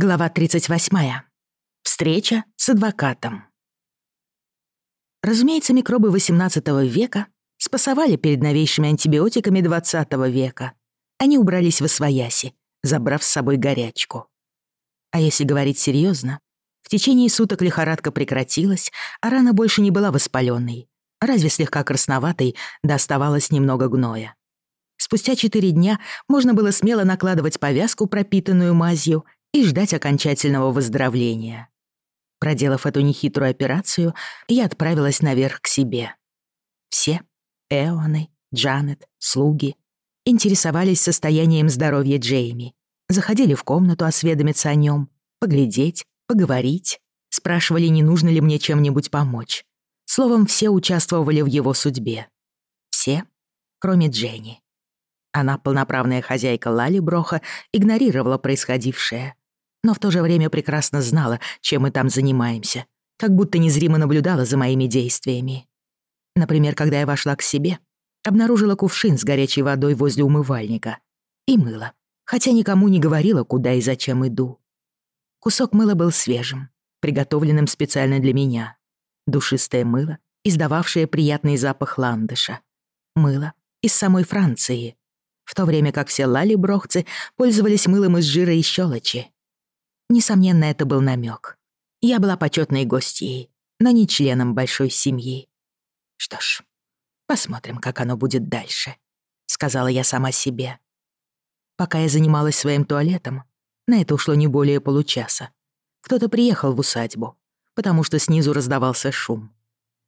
Глава 38. Встреча с адвокатом. Разумеется, микробы XVIII века спасовали перед новейшими антибиотиками XX века. Они убрались в освояси, забрав с собой горячку. А если говорить серьезно, в течение суток лихорадка прекратилась, а рана больше не была воспаленной, разве слегка красноватой, да оставалось немного гноя. Спустя четыре дня можно было смело накладывать повязку, пропитанную мазью, и ждать окончательного выздоровления. Проделав эту нехитрую операцию, я отправилась наверх к себе. Все — Эоны, Джанет, слуги — интересовались состоянием здоровья Джейми, заходили в комнату осведомиться о нем, поглядеть, поговорить, спрашивали, не нужно ли мне чем-нибудь помочь. Словом, все участвовали в его судьбе. Все, кроме Дженни. Она, полноправная хозяйка Лали Броха, игнорировала происходившее, но в то же время прекрасно знала, чем мы там занимаемся, как будто незримо наблюдала за моими действиями. Например, когда я вошла к себе, обнаружила кувшин с горячей водой возле умывальника и мыло, хотя никому не говорила, куда и зачем иду. Кусок мыла был свежим, приготовленным специально для меня. Душистое мыло, издававшее приятный запах ландыша. Мыло из самой Франции, в то время как все лалиброхцы пользовались мылом из жира и щелочи. Несомненно, это был намек. Я была почетной гостьей, но не членом большой семьи. Что ж, посмотрим, как оно будет дальше, сказала я сама себе. Пока я занималась своим туалетом, на это ушло не более получаса. Кто-то приехал в усадьбу, потому что снизу раздавался шум.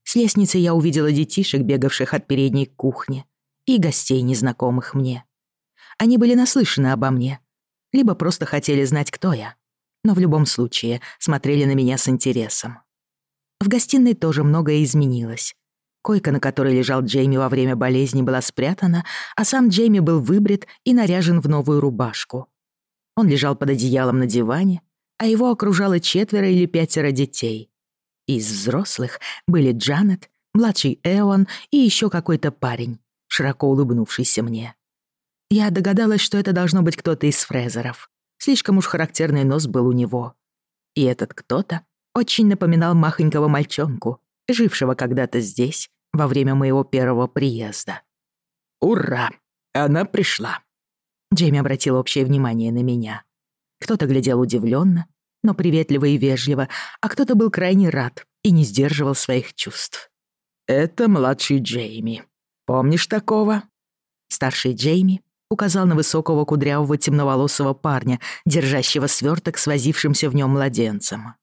С лестницы я увидела детишек, бегавших от передней к кухне, и гостей, незнакомых мне. Они были наслышаны обо мне, либо просто хотели знать, кто я — но в любом случае смотрели на меня с интересом. В гостиной тоже многое изменилось. Койка, на которой лежал Джейми во время болезни, была спрятана, а сам Джейми был выбрит и наряжен в новую рубашку. Он лежал под одеялом на диване, а его окружало четверо или пятеро детей. Из взрослых были Джанет, младший Эон и еще какой-то парень, широко улыбнувшийся мне. Я догадалась, что это должно быть кто-то из фрезеров. Слишком уж характерный нос был у него. И этот кто-то очень напоминал махонького мальчонку, жившего когда-то здесь во время моего первого приезда. «Ура! Она пришла!» Джейми обратил общее внимание на меня. Кто-то глядел удивленно, но приветливо и вежливо, а кто-то был крайне рад и не сдерживал своих чувств. «Это младший Джейми. Помнишь такого?» Старший Джейми указал на высокого кудрявого темноволосого парня, держащего сверток с возившимся в нем младенцем.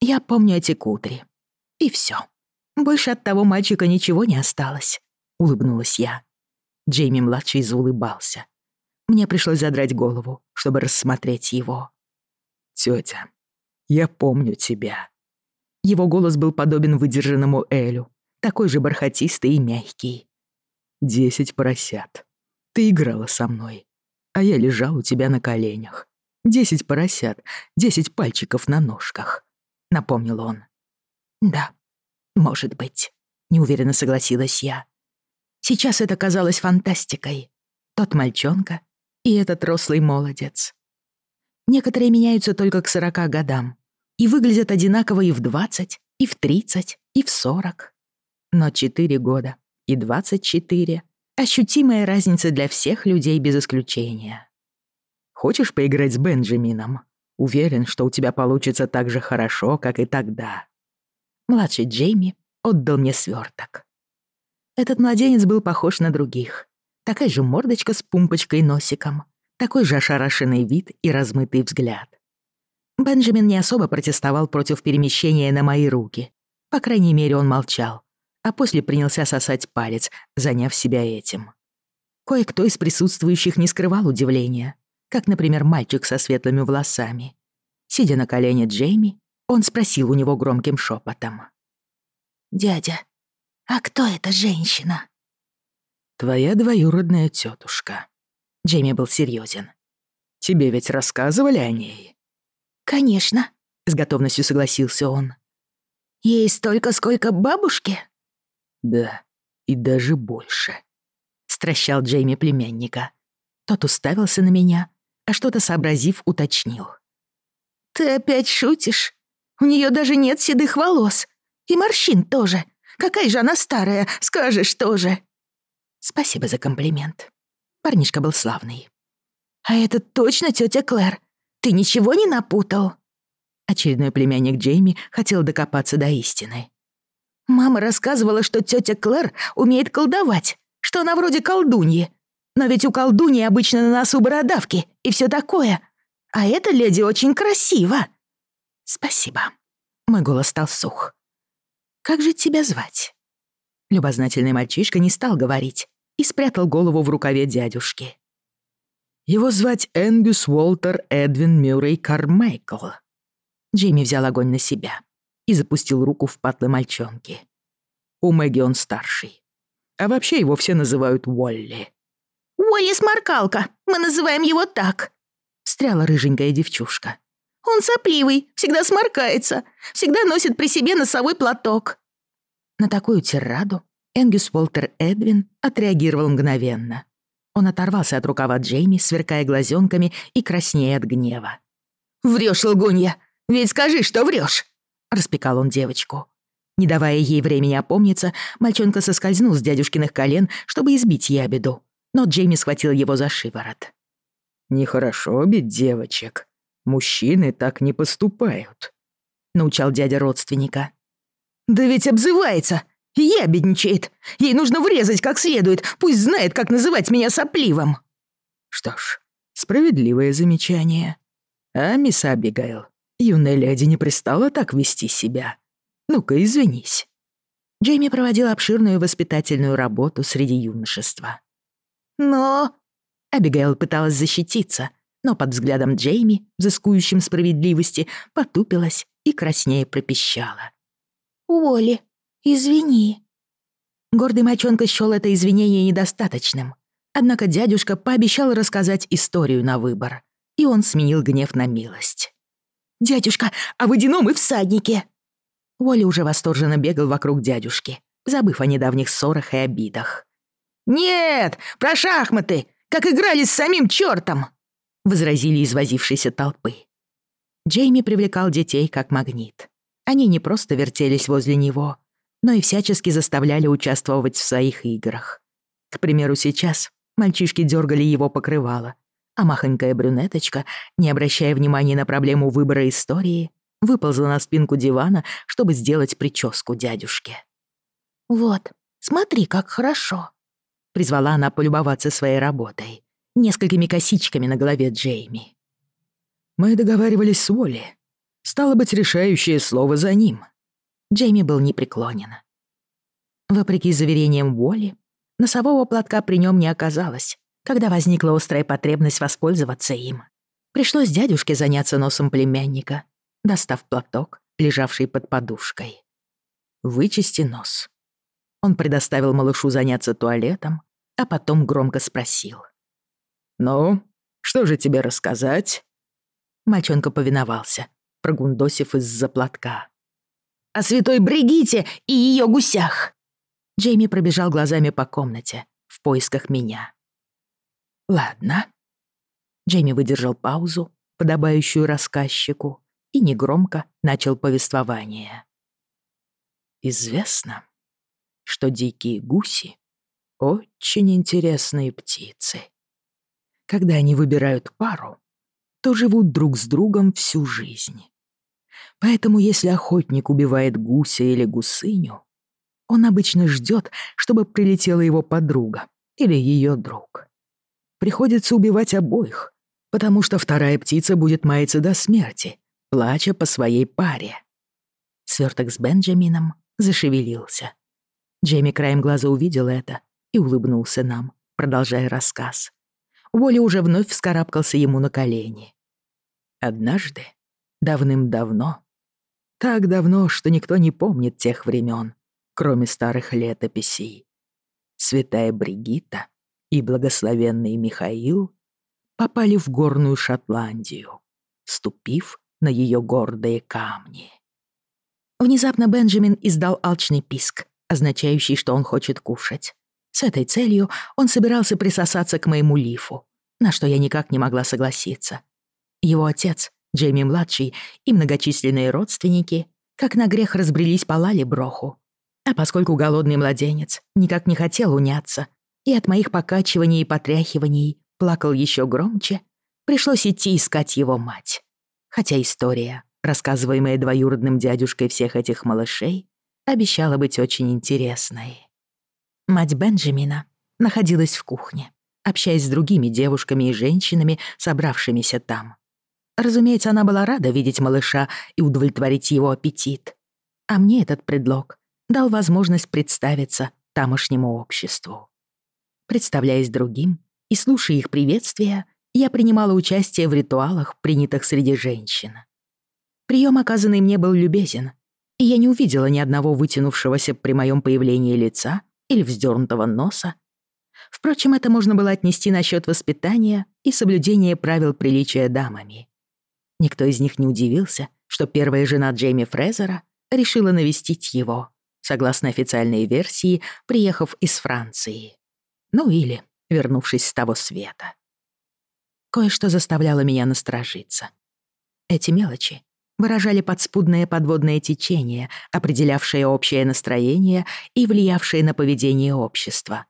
«Я помню эти кудри. И все. Больше от того мальчика ничего не осталось», — улыбнулась я. Джейми-младший заулыбался. Мне пришлось задрать голову, чтобы рассмотреть его. «Тётя, я помню тебя». Его голос был подобен выдержанному Элю, такой же бархатистый и мягкий. «Десять поросят, ты играла со мной, а я лежал у тебя на коленях. Десять поросят, десять пальчиков на ножках», — напомнил он. «Да, может быть», — неуверенно согласилась я. Сейчас это казалось фантастикой. Тот мальчонка и этот рослый молодец. Некоторые меняются только к сорока годам и выглядят одинаково и в двадцать, и в тридцать, и в сорок. Но четыре года и двадцать четыре Ощутимая разница для всех людей без исключения. Хочешь поиграть с Бенджамином? Уверен, что у тебя получится так же хорошо, как и тогда. Младший Джейми отдал мне сверток. Этот младенец был похож на других. Такая же мордочка с пумпочкой и носиком, такой же ошарашенный вид и размытый взгляд. Бенджамин не особо протестовал против перемещения на мои руки. По крайней мере, он молчал, а после принялся сосать палец, заняв себя этим. Кое-кто из присутствующих не скрывал удивления, как, например, мальчик со светлыми волосами. Сидя на колене Джейми, он спросил у него громким шепотом: «Дядя, а кто эта женщина?» «Твоя двоюродная тетушка. Джейми был серьезен. «Тебе ведь рассказывали о ней?» «Конечно», — с готовностью согласился он. «Ей столько, сколько бабушке?» «Да, и даже больше», — стращал Джейми племянника. Тот уставился на меня, а что-то сообразив, уточнил. «Ты опять шутишь? У нее даже нет седых волос. И морщин тоже. Какая же она старая, скажешь тоже». «Спасибо за комплимент. Парнишка был славный». «А это точно тетя Клэр? Ты ничего не напутал?» Очередной племянник Джейми хотел докопаться до истины. Мама рассказывала, что тетя Клэр умеет колдовать, что она вроде колдуньи. Но ведь у колдуньи обычно на носу бородавки и все такое. А эта леди очень красива. Спасибо. Мой голос стал сух. Как же тебя звать? Любознательный мальчишка не стал говорить и спрятал голову в рукаве дядюшки. Его звать Энгюс Уолтер Эдвин Мюррей Кармайкл. Джимми взял огонь на себя и запустил руку в патлы мальчонки. У Мэгги он старший. А вообще его все называют Уолли. «Уолли Сморкалка, мы называем его так», — встряла рыженькая девчушка. «Он сопливый, всегда сморкается, всегда носит при себе носовой платок». На такую тираду Энгюс Уолтер Эдвин отреагировал мгновенно. Он оторвался от рукава Джейми, сверкая глазенками и краснея от гнева. Врешь, лгунья! Ведь скажи, что врешь. Распекал он девочку. Не давая ей времени опомниться, мальчонка соскользнул с дядюшкиных колен, чтобы избить ябеду. Но Джейми схватил его за шиворот. «Нехорошо бить девочек. Мужчины так не поступают», — научал дядя родственника. «Да ведь обзывается! Ябедничает! Ей нужно врезать как следует, пусть знает, как называть меня сопливым!» «Что ж, справедливое замечание. А, мисс Абигайл, Юная леди не пристала так вести себя. Ну-ка, извинись». Джейми проводил обширную воспитательную работу среди юношества. «Но...» Абигейл пыталась защититься, но под взглядом Джейми, взыскующим справедливости, потупилась и краснее пропищала. «Уолли, извини». Гордый мальчонка счёл это извинение недостаточным. Однако дядюшка пообещал рассказать историю на выбор, и он сменил гнев на милость. «Дядюшка, а о водяном и всаднике!» Уолли уже восторженно бегал вокруг дядюшки, забыв о недавних ссорах и обидах. «Нет, про шахматы! Как играли с самим чёртом!» — возразили извозившиеся толпы. Джейми привлекал детей как магнит. Они не просто вертелись возле него, но и всячески заставляли участвовать в своих играх. К примеру, сейчас мальчишки дергали его покрывало, а махонькая брюнеточка, не обращая внимания на проблему выбора истории, выползла на спинку дивана, чтобы сделать прическу дядюшке. «Вот, смотри, как хорошо!» — призвала она полюбоваться своей работой, несколькими косичками на голове Джейми. «Мы договаривались с Уолли. Стало быть, решающее слово за ним». Джейми был непреклонен. Вопреки заверениям Уолли, носового платка при нем не оказалось, когда возникла острая потребность воспользоваться им. Пришлось дядюшке заняться носом племянника, достав платок, лежавший под подушкой. «Вычисти нос». Он предоставил малышу заняться туалетом, а потом громко спросил. «Ну, что же тебе рассказать?» Мальчонка повиновался, прогундосив из-за платка. «О святой Бригите и ее гусях!» Джейми пробежал глазами по комнате в поисках меня. «Ладно». Джейми выдержал паузу, подобающую рассказчику, и негромко начал повествование. «Известно, что дикие гуси — очень интересные птицы. Когда они выбирают пару, то живут друг с другом всю жизнь. Поэтому если охотник убивает гуся или гусыню, он обычно ждет, чтобы прилетела его подруга или ее друг приходится убивать обоих, потому что вторая птица будет маяться до смерти, плача по своей паре. Сверток с Бенджамином зашевелился. Джейми краем глаза увидел это и улыбнулся нам, продолжая рассказ. Уолли уже вновь вскарабкался ему на колени. Однажды, давным-давно, так давно, что никто не помнит тех времен, кроме старых летописей, святая Бригитта и благословенный Михаил попали в горную Шотландию, ступив на ее гордые камни. Внезапно Бенджамин издал алчный писк, означающий, что он хочет кушать. С этой целью он собирался присосаться к моему лифу, на что я никак не могла согласиться. Его отец, Джейми-младший и многочисленные родственники, как на грех разбрелись по Лале Броху. А поскольку голодный младенец никак не хотел уняться, и от моих покачиваний и потряхиваний плакал еще громче, пришлось идти искать его мать. Хотя история, рассказываемая двоюродным дядюшкой всех этих малышей, обещала быть очень интересной. Мать Бенджамина находилась в кухне, общаясь с другими девушками и женщинами, собравшимися там. Разумеется, она была рада видеть малыша и удовлетворить его аппетит. А мне этот предлог дал возможность представиться тамошнему обществу. Представляясь другим и слушая их приветствия, я принимала участие в ритуалах, принятых среди женщин. Прием, оказанный мне, был любезен, и я не увидела ни одного вытянувшегося при моем появлении лица или вздернутого носа. Впрочем, это можно было отнести насчет воспитания и соблюдения правил приличия дамами. Никто из них не удивился, что первая жена Джейми Фрезера решила навестить его, согласно официальной версии, приехав из Франции. Ну или вернувшись с того света. Кое-что заставляло меня насторожиться. Эти мелочи выражали подспудное подводное течение, определявшее общее настроение и влиявшее на поведение общества.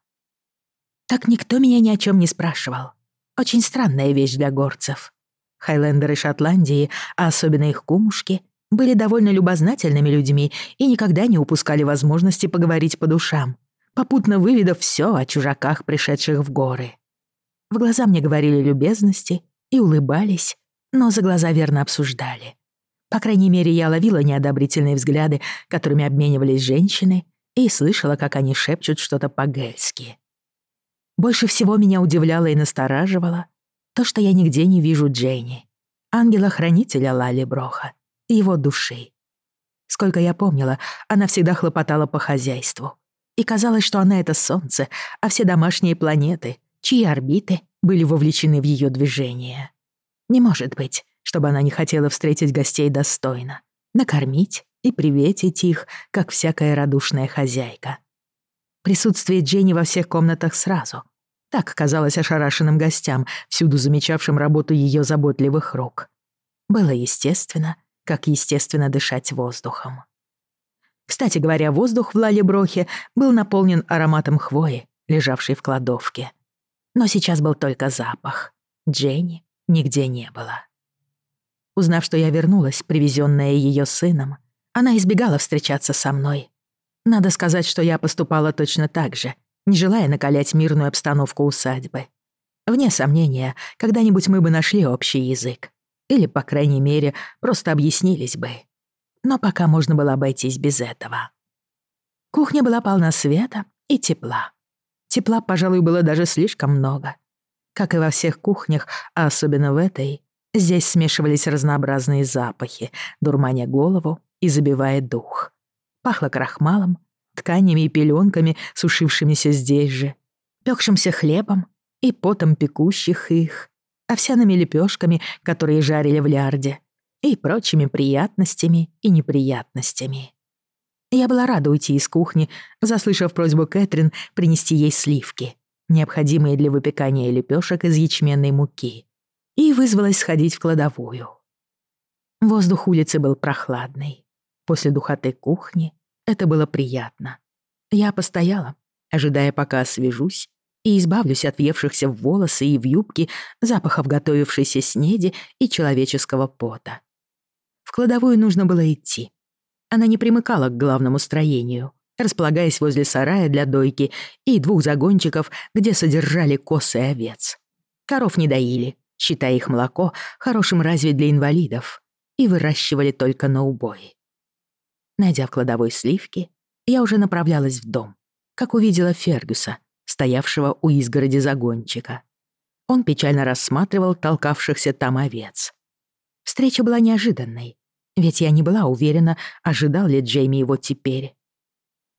Так никто меня ни о чем не спрашивал. Очень странная вещь для горцев. Хайлендеры Шотландии, а особенно их кумушки, были довольно любознательными людьми и никогда не упускали возможности поговорить по душам попутно выведав все о чужаках, пришедших в горы. В глаза мне говорили любезности и улыбались, но за глаза верно обсуждали. По крайней мере, я ловила неодобрительные взгляды, которыми обменивались женщины, и слышала, как они шепчут что-то по-гельски. Больше всего меня удивляло и настораживало то, что я нигде не вижу Дженни, ангела-хранителя Лали Броха, его души. Сколько я помнила, она всегда хлопотала по хозяйству и казалось, что она — это Солнце, а все домашние планеты, чьи орбиты были вовлечены в ее движение. Не может быть, чтобы она не хотела встретить гостей достойно, накормить и приветить их, как всякая радушная хозяйка. Присутствие Дженни во всех комнатах сразу. Так казалось ошарашенным гостям, всюду замечавшим работу ее заботливых рук. Было естественно, как естественно дышать воздухом. Кстати говоря, воздух в Лалеброхе был наполнен ароматом хвои, лежавшей в кладовке. Но сейчас был только запах. Дженни нигде не было. Узнав, что я вернулась, привезенная ее сыном, она избегала встречаться со мной. Надо сказать, что я поступала точно так же, не желая накалять мирную обстановку усадьбы. Вне сомнения, когда-нибудь мы бы нашли общий язык. Или, по крайней мере, просто объяснились бы но пока можно было обойтись без этого. Кухня была полна света и тепла. Тепла, пожалуй, было даже слишком много. Как и во всех кухнях, а особенно в этой, здесь смешивались разнообразные запахи, дурманя голову и забивая дух. Пахло крахмалом, тканями и пеленками, сушившимися здесь же, пекшимся хлебом и потом пекущих их, овсяными лепешками, которые жарили в лярде, и прочими приятностями и неприятностями. Я была рада уйти из кухни, заслышав просьбу Кэтрин принести ей сливки, необходимые для выпекания лепешек из ячменной муки, и вызвалась сходить в кладовую. Воздух улицы был прохладный. После духоты кухни это было приятно. Я постояла, ожидая, пока освежусь, и избавлюсь от въевшихся в волосы и в юбки запахов готовившейся снеди и человеческого пота. В кладовую нужно было идти. Она не примыкала к главному строению, располагаясь возле сарая для дойки и двух загончиков, где содержали косы и овец. Коров не доили, считая их молоко хорошим разве для инвалидов, и выращивали только на убой. Найдя в кладовой сливки, я уже направлялась в дом, как увидела Фергюса, стоявшего у изгороди загончика. Он печально рассматривал толкавшихся там овец. Встреча была неожиданной, ведь я не была уверена, ожидал ли Джейми его теперь.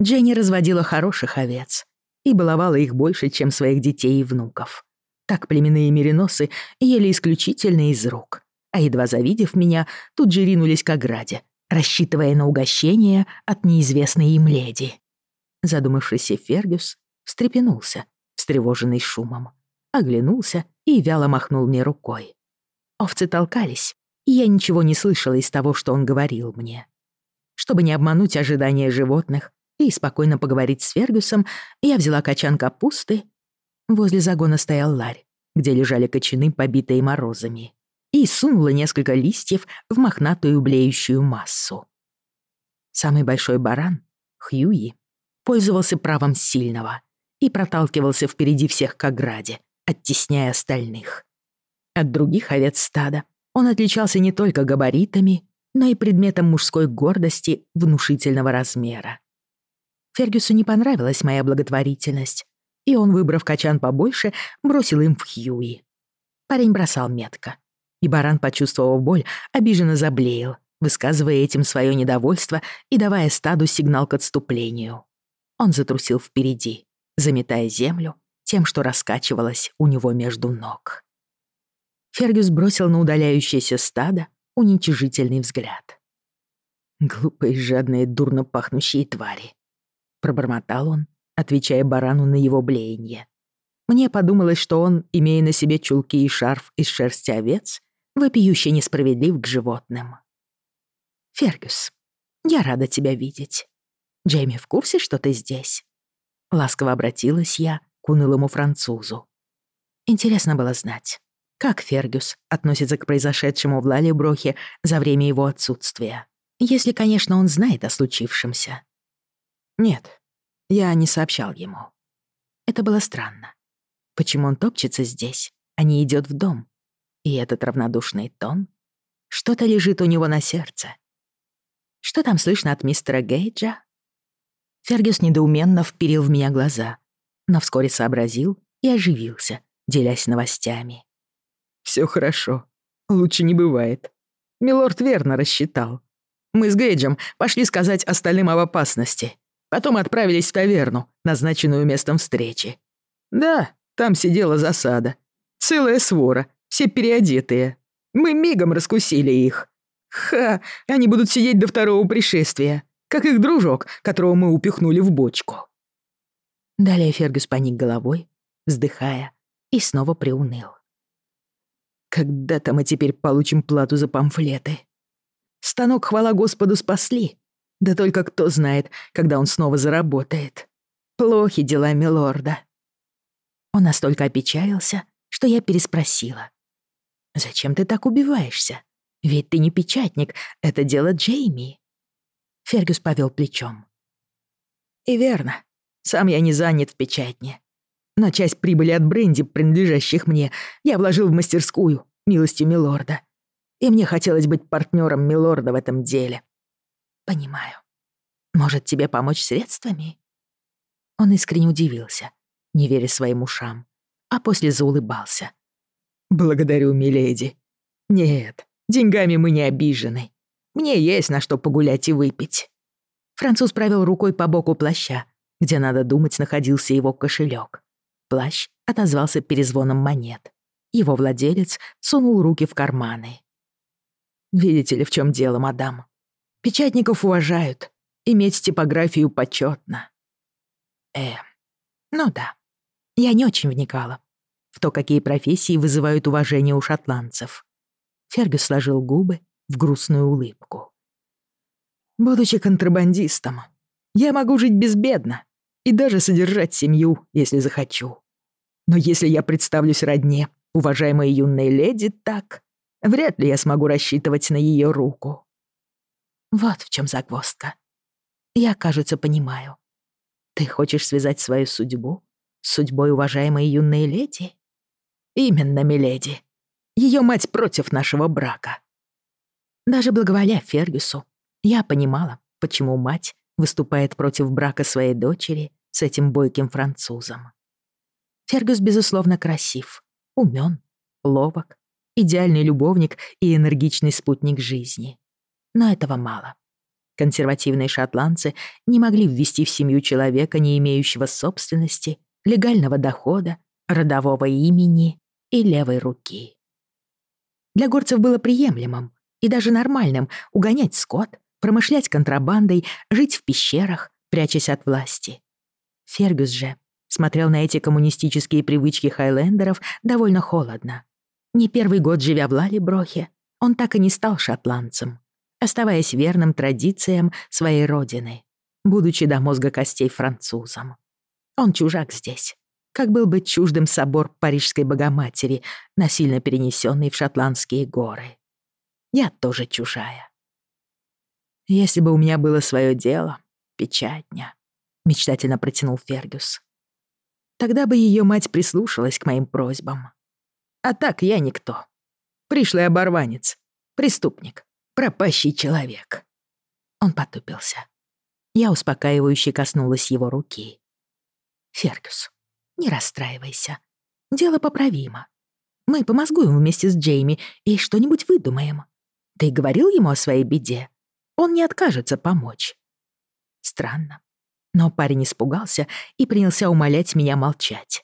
Дженни разводила хороших овец и баловала их больше, чем своих детей и внуков. Так племенные мериносы ели исключительно из рук, а едва завидев меня, тут же ринулись к ограде, рассчитывая на угощение от неизвестной им леди. Задумавшийся Фергюс встрепенулся, встревоженный шумом, оглянулся и вяло махнул мне рукой. Овцы толкались, и я ничего не слышала из того, что он говорил мне. Чтобы не обмануть ожидания животных и спокойно поговорить с Фергюсом, я взяла качан капусты. Возле загона стоял ларь, где лежали кочаны, побитые морозами, и сунула несколько листьев в мохнатую блеющую массу. Самый большой баран, Хьюи, пользовался правом сильного и проталкивался впереди всех к ограде, оттесняя остальных. От других овец стада он отличался не только габаритами, но и предметом мужской гордости внушительного размера. Фергюсу не понравилась моя благотворительность, и он, выбрав качан побольше, бросил им в Хьюи. Парень бросал метко, и баран, почувствовав боль, обиженно заблеял, высказывая этим свое недовольство и давая стаду сигнал к отступлению. Он затрусил впереди, заметая землю тем, что раскачивалось у него между ног. Фергюс бросил на удаляющееся стадо уничижительный взгляд. «Глупые, жадные, дурно пахнущие твари», — пробормотал он, отвечая барану на его блеяние. Мне подумалось, что он, имея на себе чулки и шарф из шерсти овец, вопиюще несправедлив к животным. «Фергюс, я рада тебя видеть. Джейми в курсе, что ты здесь?» Ласково обратилась я к унылому французу. Интересно было знать, как Фергюс относится к произошедшему в Лалеброхе за время его отсутствия. Если, конечно, он знает о случившемся. Нет, я не сообщал ему. Это было странно. Почему он топчется здесь, а не идёт в дом? И этот равнодушный тон? Что-то лежит у него на сердце. Что там слышно от мистера Гейджа? Фергюс недоуменно вперил в меня глаза, но вскоре сообразил и оживился, делясь новостями. Все хорошо. Лучше не бывает. Милорд верно рассчитал. Мы с Гейджем пошли сказать остальным об опасности. Потом отправились в таверну, назначенную местом встречи. Да, там сидела засада. Целая свора, все переодетые. Мы мигом раскусили их. Ха, они будут сидеть до второго пришествия, как их дружок, которого мы упихнули в бочку. Далее Фергюс поник головой, вздыхая, и снова приуныл. Когда-то мы теперь получим плату за памфлеты. Станок, хвала Господу, спасли. Да только кто знает, когда он снова заработает. Плохи дела милорда. Он настолько опечалился, что я переспросила. «Зачем ты так убиваешься? Ведь ты не печатник, это дело Джейми». Фергюс повел плечом. «И верно, сам я не занят в печатне но часть прибыли от бренди, принадлежащих мне, я вложил в мастерскую, милостью милорда. И мне хотелось быть партнером милорда в этом деле. Понимаю. Может, тебе помочь средствами? Он искренне удивился, не веря своим ушам, а после заулыбался. Благодарю, миледи. Нет, деньгами мы не обижены. Мне есть на что погулять и выпить. Француз провел рукой по боку плаща, где, надо думать, находился его кошелек. Плащ отозвался перезвоном монет. Его владелец сунул руки в карманы. «Видите ли, в чем дело, мадам? Печатников уважают. Иметь типографию почетно. Э, ну да. Я не очень вникала в то, какие профессии вызывают уважение у шотландцев. Фергюс сложил губы в грустную улыбку. «Будучи контрабандистом, я могу жить безбедно, и даже содержать семью, если захочу. Но если я представлюсь родне, уважаемой юной леди, так, вряд ли я смогу рассчитывать на ее руку. Вот в чем загвоздка. Я, кажется, понимаю. Ты хочешь связать свою судьбу с судьбой уважаемой юной леди? Именно, миледи. Ее мать против нашего брака. Даже благоволя Фергюсу, я понимала, почему мать выступает против брака своей дочери с этим бойким французом. Фергюс, безусловно, красив, умен, ловок, идеальный любовник и энергичный спутник жизни. Но этого мало. Консервативные шотландцы не могли ввести в семью человека, не имеющего собственности, легального дохода, родового имени и левой руки. Для горцев было приемлемым и даже нормальным угонять скот, промышлять контрабандой, жить в пещерах, прячась от власти. Фергюс же смотрел на эти коммунистические привычки хайлендеров довольно холодно. Не первый год живя в Лалеброхе, он так и не стал шотландцем, оставаясь верным традициям своей родины, будучи до мозга костей французом. Он чужак здесь, как был бы чуждым собор Парижской Богоматери, насильно перенесенный в шотландские горы. Я тоже чужая. «Если бы у меня было свое дело, печатня», — мечтательно протянул Фергюс. «Тогда бы ее мать прислушалась к моим просьбам. А так я никто. Пришлый оборванец, преступник, пропащий человек». Он потупился. Я успокаивающе коснулась его руки. «Фергюс, не расстраивайся. Дело поправимо. Мы помозгуем вместе с Джейми и что-нибудь выдумаем. Ты говорил ему о своей беде? Он не откажется помочь. Странно. Но парень испугался и принялся умолять меня молчать.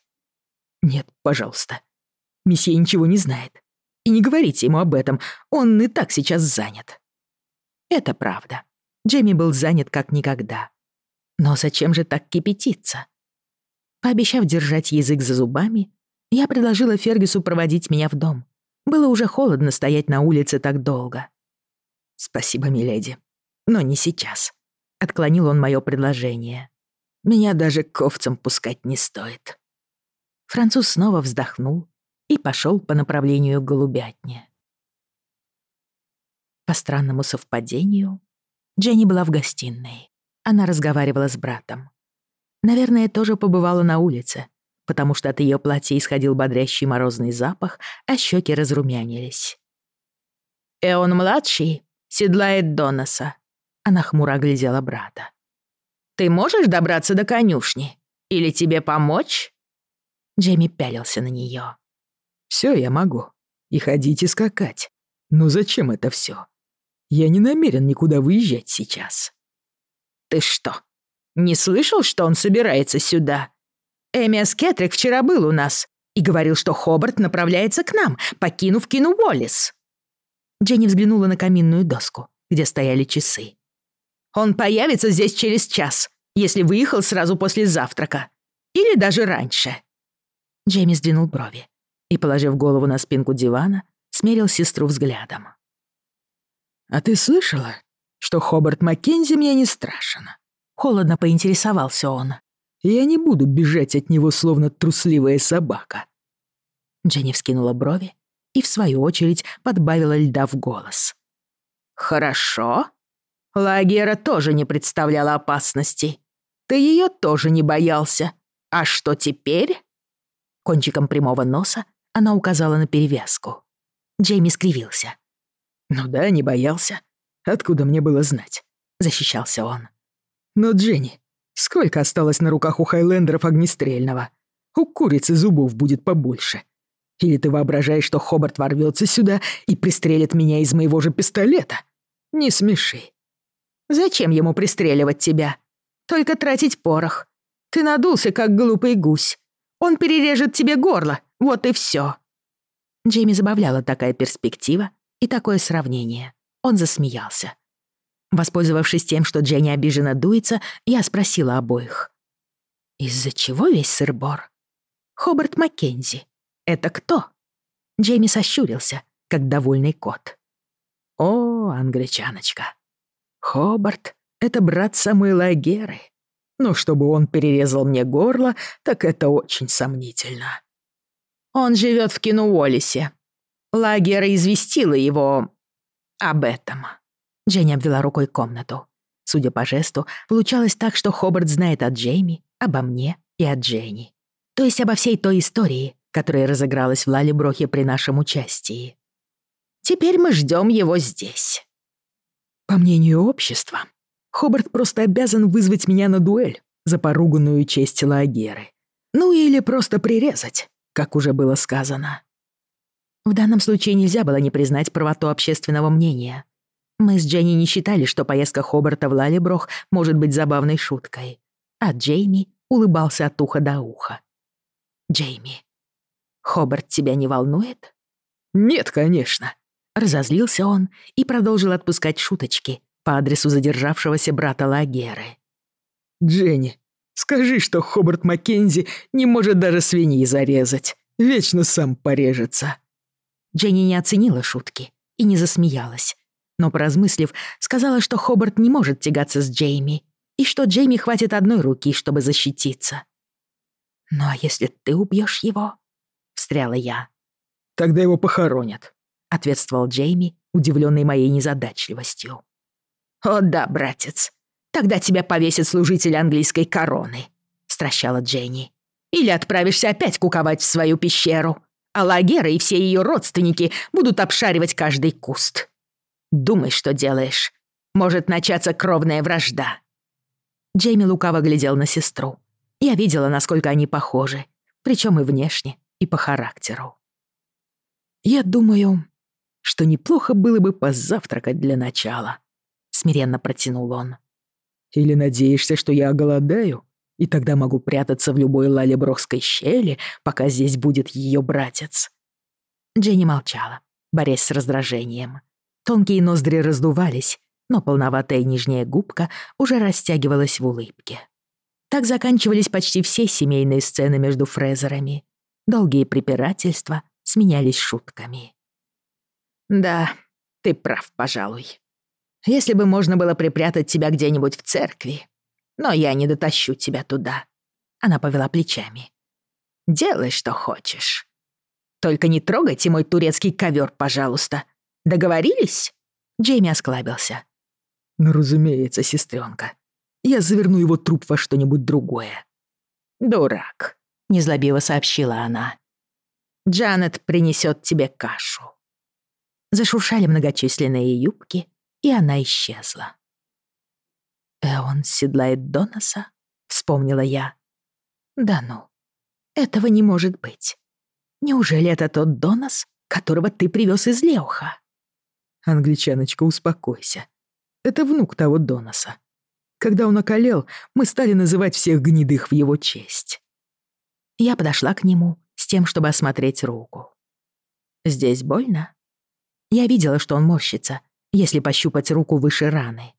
«Нет, пожалуйста. Месье ничего не знает. И не говорите ему об этом, он и так сейчас занят». Это правда. Джейми был занят как никогда. Но зачем же так кипятиться? Пообещав держать язык за зубами, я предложила Фергюсу проводить меня в дом. Было уже холодно стоять на улице так долго. «Спасибо, миледи. Но не сейчас. Отклонил он мое предложение. Меня даже к овцам пускать не стоит. Француз снова вздохнул и пошел по направлению к голубятне. По странному совпадению, Дженни была в гостиной. Она разговаривала с братом. Наверное, тоже побывала на улице, потому что от ее платья исходил бодрящий морозный запах, а щеки разрумянились. «Эон-младший седлает Доноса», она хмуро оглядела брата. «Ты можешь добраться до конюшни? Или тебе помочь?» Джейми пялился на нее. «Все я могу. И ходить, и скакать. Но зачем это все? Я не намерен никуда выезжать сейчас». «Ты что, не слышал, что он собирается сюда? Эмиас Кетрик вчера был у нас и говорил, что Хобарт направляется к нам, покинув Кину Уоллес». Дженни взглянула на каминную доску, где стояли часы. Он появится здесь через час, если выехал сразу после завтрака. Или даже раньше». Джейми сдвинул брови и, положив голову на спинку дивана, смерил сестру взглядом. «А ты слышала, что Хобарт Маккензи мне не страшен?» Холодно поинтересовался он. «Я не буду бежать от него, словно трусливая собака». Дженни вскинула брови и, в свою очередь, подбавила льда в голос. «Хорошо», Лагера тоже не представляла опасности. Ты ее тоже не боялся. А что теперь?» Кончиком прямого носа она указала на перевязку. Джейми скривился. «Ну да, не боялся. Откуда мне было знать?» — защищался он. «Но, Дженни, сколько осталось на руках у хайлендеров огнестрельного? У курицы зубов будет побольше. Или ты воображаешь, что Хобарт ворвется сюда и пристрелит меня из моего же пистолета? Не смеши. Зачем ему пристреливать тебя? Только тратить порох. Ты надулся, как глупый гусь. Он перережет тебе горло, вот и все. Джейми забавляла такая перспектива и такое сравнение. Он засмеялся. Воспользовавшись тем, что Дженни обиженно дуется, я спросила обоих. «Из-за чего весь сыр-бор?» «Хобарт Маккензи. Это кто?» Джейми сощурился, как довольный кот. «О, англичаночка, Хобарт — это брат самой Геры. Но чтобы он перерезал мне горло, так это очень сомнительно. Он живет в Кинуолисе. Лагера известила его об этом. Дженни обвела рукой комнату. Судя по жесту, получалось так, что Хобарт знает о Джейми, обо мне и о Дженни. То есть обо всей той истории, которая разыгралась в Лалеброхе при нашем участии. «Теперь мы ждем его здесь». По мнению общества, Хобарт просто обязан вызвать меня на дуэль за поруганную честь Лагеры. Ну или просто прирезать, как уже было сказано. В данном случае нельзя было не признать правоту общественного мнения. Мы с Дженни не считали, что поездка Хобарта в Лалеброх может быть забавной шуткой. А Джейми улыбался от уха до уха. «Джейми, Хобарт тебя не волнует?» «Нет, конечно. Разозлился он и продолжил отпускать шуточки по адресу задержавшегося брата Лагеры. «Дженни, скажи, что Хобарт Маккензи не может даже свиньи зарезать. Вечно сам порежется». Дженни не оценила шутки и не засмеялась. Но, поразмыслив, сказала, что Хобарт не может тягаться с Джейми и что Джейми хватит одной руки, чтобы защититься. «Ну а если ты убьешь его?» — встряла я. «Тогда его похоронят», — ответствовал Джейми, удивленный моей незадачливостью. «О да, братец, тогда тебя повесит служитель английской короны», — стращала Дженни. «Или отправишься опять куковать в свою пещеру, а Лагера и все ее родственники будут обшаривать каждый куст. Думай, что делаешь. Может начаться кровная вражда». Джейми лукаво глядел на сестру. Я видела, насколько они похожи, причем и внешне, и по характеру. «Я думаю, что неплохо было бы позавтракать для начала», — смиренно протянул он. «Или надеешься, что я голодаю и тогда могу прятаться в любой лалеброхской щели, пока здесь будет ее братец?» Дженни молчала, борясь с раздражением. Тонкие ноздри раздувались, но полноватая нижняя губка уже растягивалась в улыбке. Так заканчивались почти все семейные сцены между фрезерами. Долгие препирательства сменялись шутками. Да, ты прав, пожалуй. Если бы можно было припрятать тебя где-нибудь в церкви. Но я не дотащу тебя туда. Она повела плечами. Делай, что хочешь. Только не трогайте мой турецкий ковер, пожалуйста. Договорились? Джейми осклабился. Ну, разумеется, сестренка. Я заверну его труп во что-нибудь другое. Дурак, незлобиво сообщила она. Джанет принесет тебе кашу зашуршали многочисленные юбки, и она исчезла. «Эон седлает Доноса?» — вспомнила я. «Да ну, этого не может быть. Неужели это тот Донос, которого ты привез из Леуха?» «Англичаночка, успокойся. Это внук того Доноса. Когда он околел, мы стали называть всех гнедых в его честь». Я подошла к нему с тем, чтобы осмотреть руку. «Здесь больно?» Я видела, что он морщится, если пощупать руку выше раны.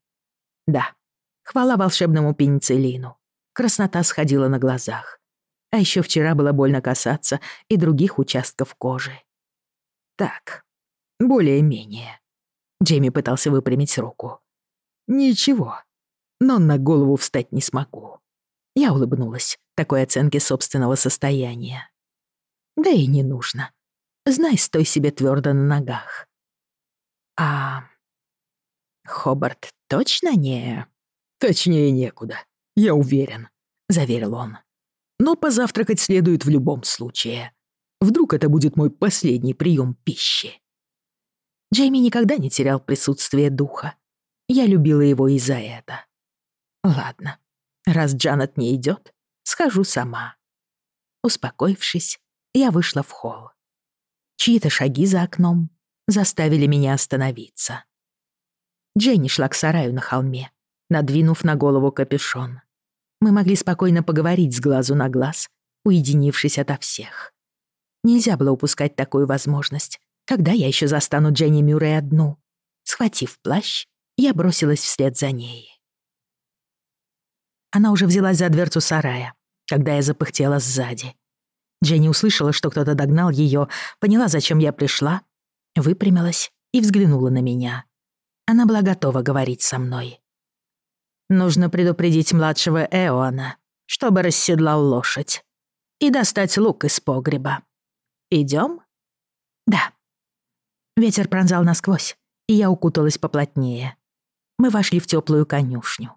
Да, хвала волшебному пенициллину. Краснота сходила на глазах. А еще вчера было больно касаться и других участков кожи. Так, более-менее. Джейми пытался выпрямить руку. Ничего, но на голову встать не смогу. Я улыбнулась такой оценке собственного состояния. Да и не нужно. Знай, стой себе твердо на ногах. «А Хобарт точно не...» «Точнее некуда, я уверен», — заверил он. «Но позавтракать следует в любом случае. Вдруг это будет мой последний прием пищи». Джейми никогда не терял присутствие духа. Я любила его и за это. «Ладно, раз Джанет не идет, схожу сама». Успокоившись, я вышла в холл. Чьи-то шаги за окном заставили меня остановиться. Дженни шла к сараю на холме, надвинув на голову капюшон. Мы могли спокойно поговорить с глазу на глаз, уединившись ото всех. Нельзя было упускать такую возможность. Когда я еще застану Дженни Мюррей одну? Схватив плащ, я бросилась вслед за ней. Она уже взялась за дверцу сарая, когда я запыхтела сзади. Дженни услышала, что кто-то догнал ее, поняла, зачем я пришла, выпрямилась и взглянула на меня. Она была готова говорить со мной. «Нужно предупредить младшего Эона, чтобы расседлал лошадь, и достать лук из погреба. Идем? «Да». Ветер пронзал насквозь, и я укуталась поплотнее. Мы вошли в теплую конюшню.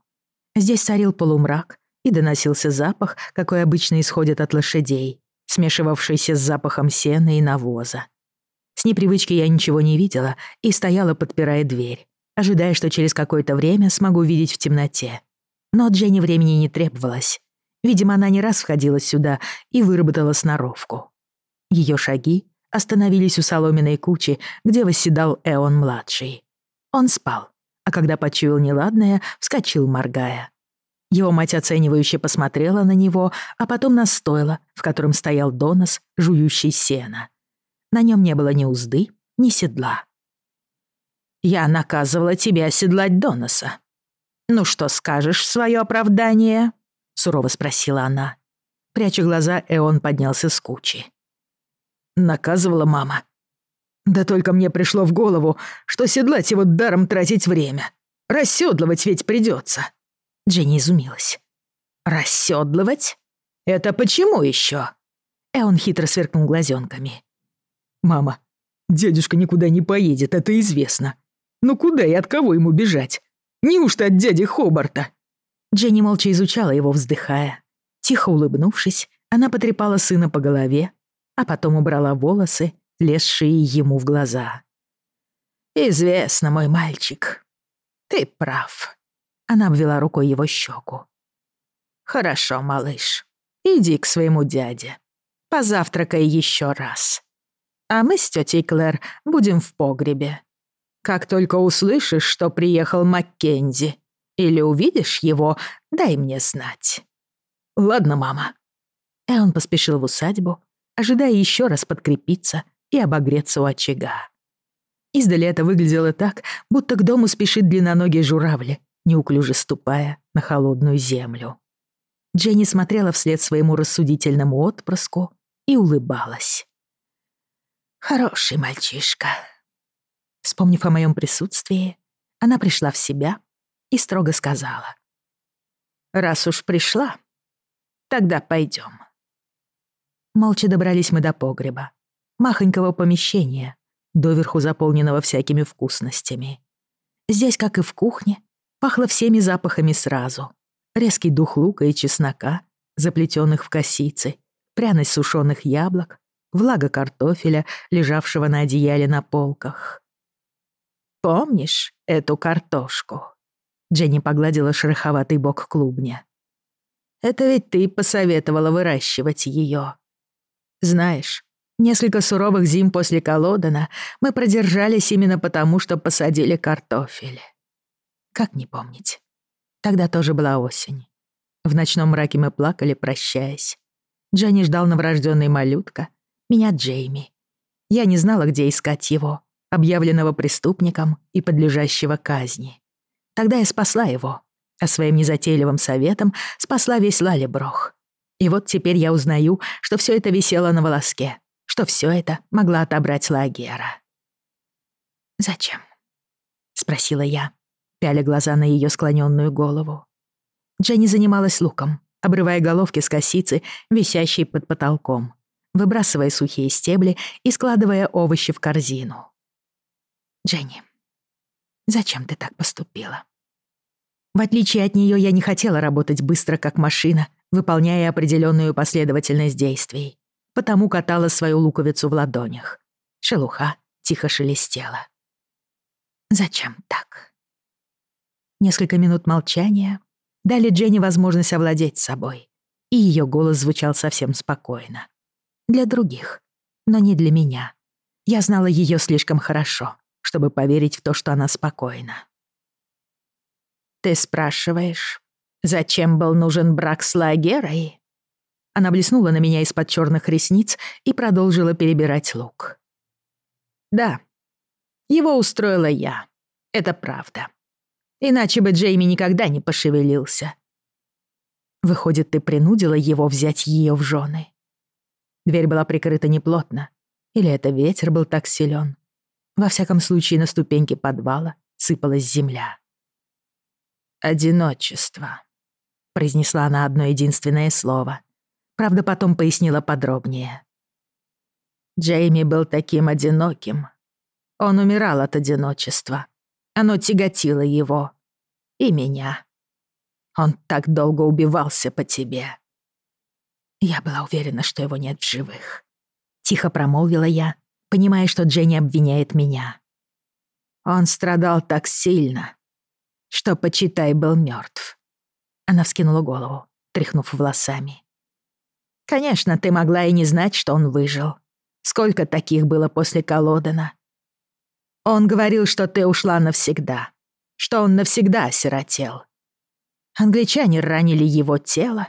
Здесь царил полумрак, и доносился запах, какой обычно исходит от лошадей, смешивавшийся с запахом сена и навоза. С непривычки я ничего не видела и стояла, подпирая дверь, ожидая, что через какое-то время смогу видеть в темноте. Но Дженни времени не требовалось. Видимо, она не раз входила сюда и выработала сноровку. Ее шаги остановились у соломенной кучи, где восседал Эон-младший. Он спал, а когда почуял неладное, вскочил, моргая. Его мать оценивающе посмотрела на него, а потом на стойло, в котором стоял донос, жующий сено. На нем не было ни узды, ни седла. «Я наказывала тебя оседлать Доноса. Ну что скажешь в свое оправдание?» — сурово спросила она. Пряча глаза, Эон поднялся с кучи. «Наказывала мама. Да только мне пришло в голову, что седлать его даром тратить время. Расседлывать ведь придется. Дженни изумилась. «Расседлывать? Это почему еще? Эон хитро сверкнул глазенками. «Мама, дедушка никуда не поедет, это известно. Но куда и от кого ему бежать? Неужто от дяди Хобарта?» Дженни молча изучала его, вздыхая. Тихо улыбнувшись, она потрепала сына по голове, а потом убрала волосы, лезшие ему в глаза. «Известно, мой мальчик. Ты прав». Она обвела рукой его щеку. «Хорошо, малыш. Иди к своему дяде. Позавтракай еще раз а мы с тетей Клэр будем в погребе. Как только услышишь, что приехал Маккензи, или увидишь его, дай мне знать. Ладно, мама». И он поспешил в усадьбу, ожидая еще раз подкрепиться и обогреться у очага. Издали это выглядело так, будто к дому спешит длинноногий журавль, неуклюже ступая на холодную землю. Дженни смотрела вслед своему рассудительному отпрыску и улыбалась. Хороший мальчишка. Вспомнив о моем присутствии, она пришла в себя и строго сказала. «Раз уж пришла, тогда пойдем. Молча добрались мы до погреба, махонького помещения, доверху заполненного всякими вкусностями. Здесь, как и в кухне, пахло всеми запахами сразу. Резкий дух лука и чеснока, заплетенных в косицы, пряность сушеных яблок, влага картофеля, лежавшего на одеяле на полках. «Помнишь эту картошку?» Дженни погладила шероховатый бок клубня. «Это ведь ты посоветовала выращивать ее. Знаешь, несколько суровых зим после Колодана мы продержались именно потому, что посадили картофель. Как не помнить? Тогда тоже была осень. В ночном мраке мы плакали, прощаясь. Дженни ждал новорожденный малютка — меня Джейми. Я не знала, где искать его, объявленного преступником и подлежащего казни. Тогда я спасла его, а своим незатейливым советом спасла весь Лалеброх. И вот теперь я узнаю, что все это висело на волоске, что все это могла отобрать Лагера. «Зачем?» — спросила я, пяля глаза на ее склоненную голову. Дженни занималась луком, обрывая головки с косицы, висящей под потолком выбрасывая сухие стебли и складывая овощи в корзину. «Дженни, зачем ты так поступила?» В отличие от нее, я не хотела работать быстро, как машина, выполняя определенную последовательность действий, потому катала свою луковицу в ладонях. Шелуха тихо шелестела. «Зачем так?» Несколько минут молчания дали Дженни возможность овладеть собой, и ее голос звучал совсем спокойно. Для других, но не для меня. Я знала ее слишком хорошо, чтобы поверить в то, что она спокойна. «Ты спрашиваешь, зачем был нужен брак с Лагерой?» Она блеснула на меня из-под черных ресниц и продолжила перебирать лук. «Да, его устроила я. Это правда. Иначе бы Джейми никогда не пошевелился. Выходит, ты принудила его взять ее в жены?» Дверь была прикрыта неплотно. Или это ветер был так силен. Во всяком случае, на ступеньке подвала сыпалась земля. «Одиночество», — произнесла она одно единственное слово. Правда, потом пояснила подробнее. Джейми был таким одиноким. Он умирал от одиночества. Оно тяготило его. И меня. Он так долго убивался по тебе. Я была уверена, что его нет в живых. Тихо промолвила я, понимая, что Дженни обвиняет меня. Он страдал так сильно, что, почитай, был мертв. Она вскинула голову, тряхнув волосами. Конечно, ты могла и не знать, что он выжил. Сколько таких было после Колодена? Он говорил, что ты ушла навсегда, что он навсегда осиротел. Англичане ранили его тело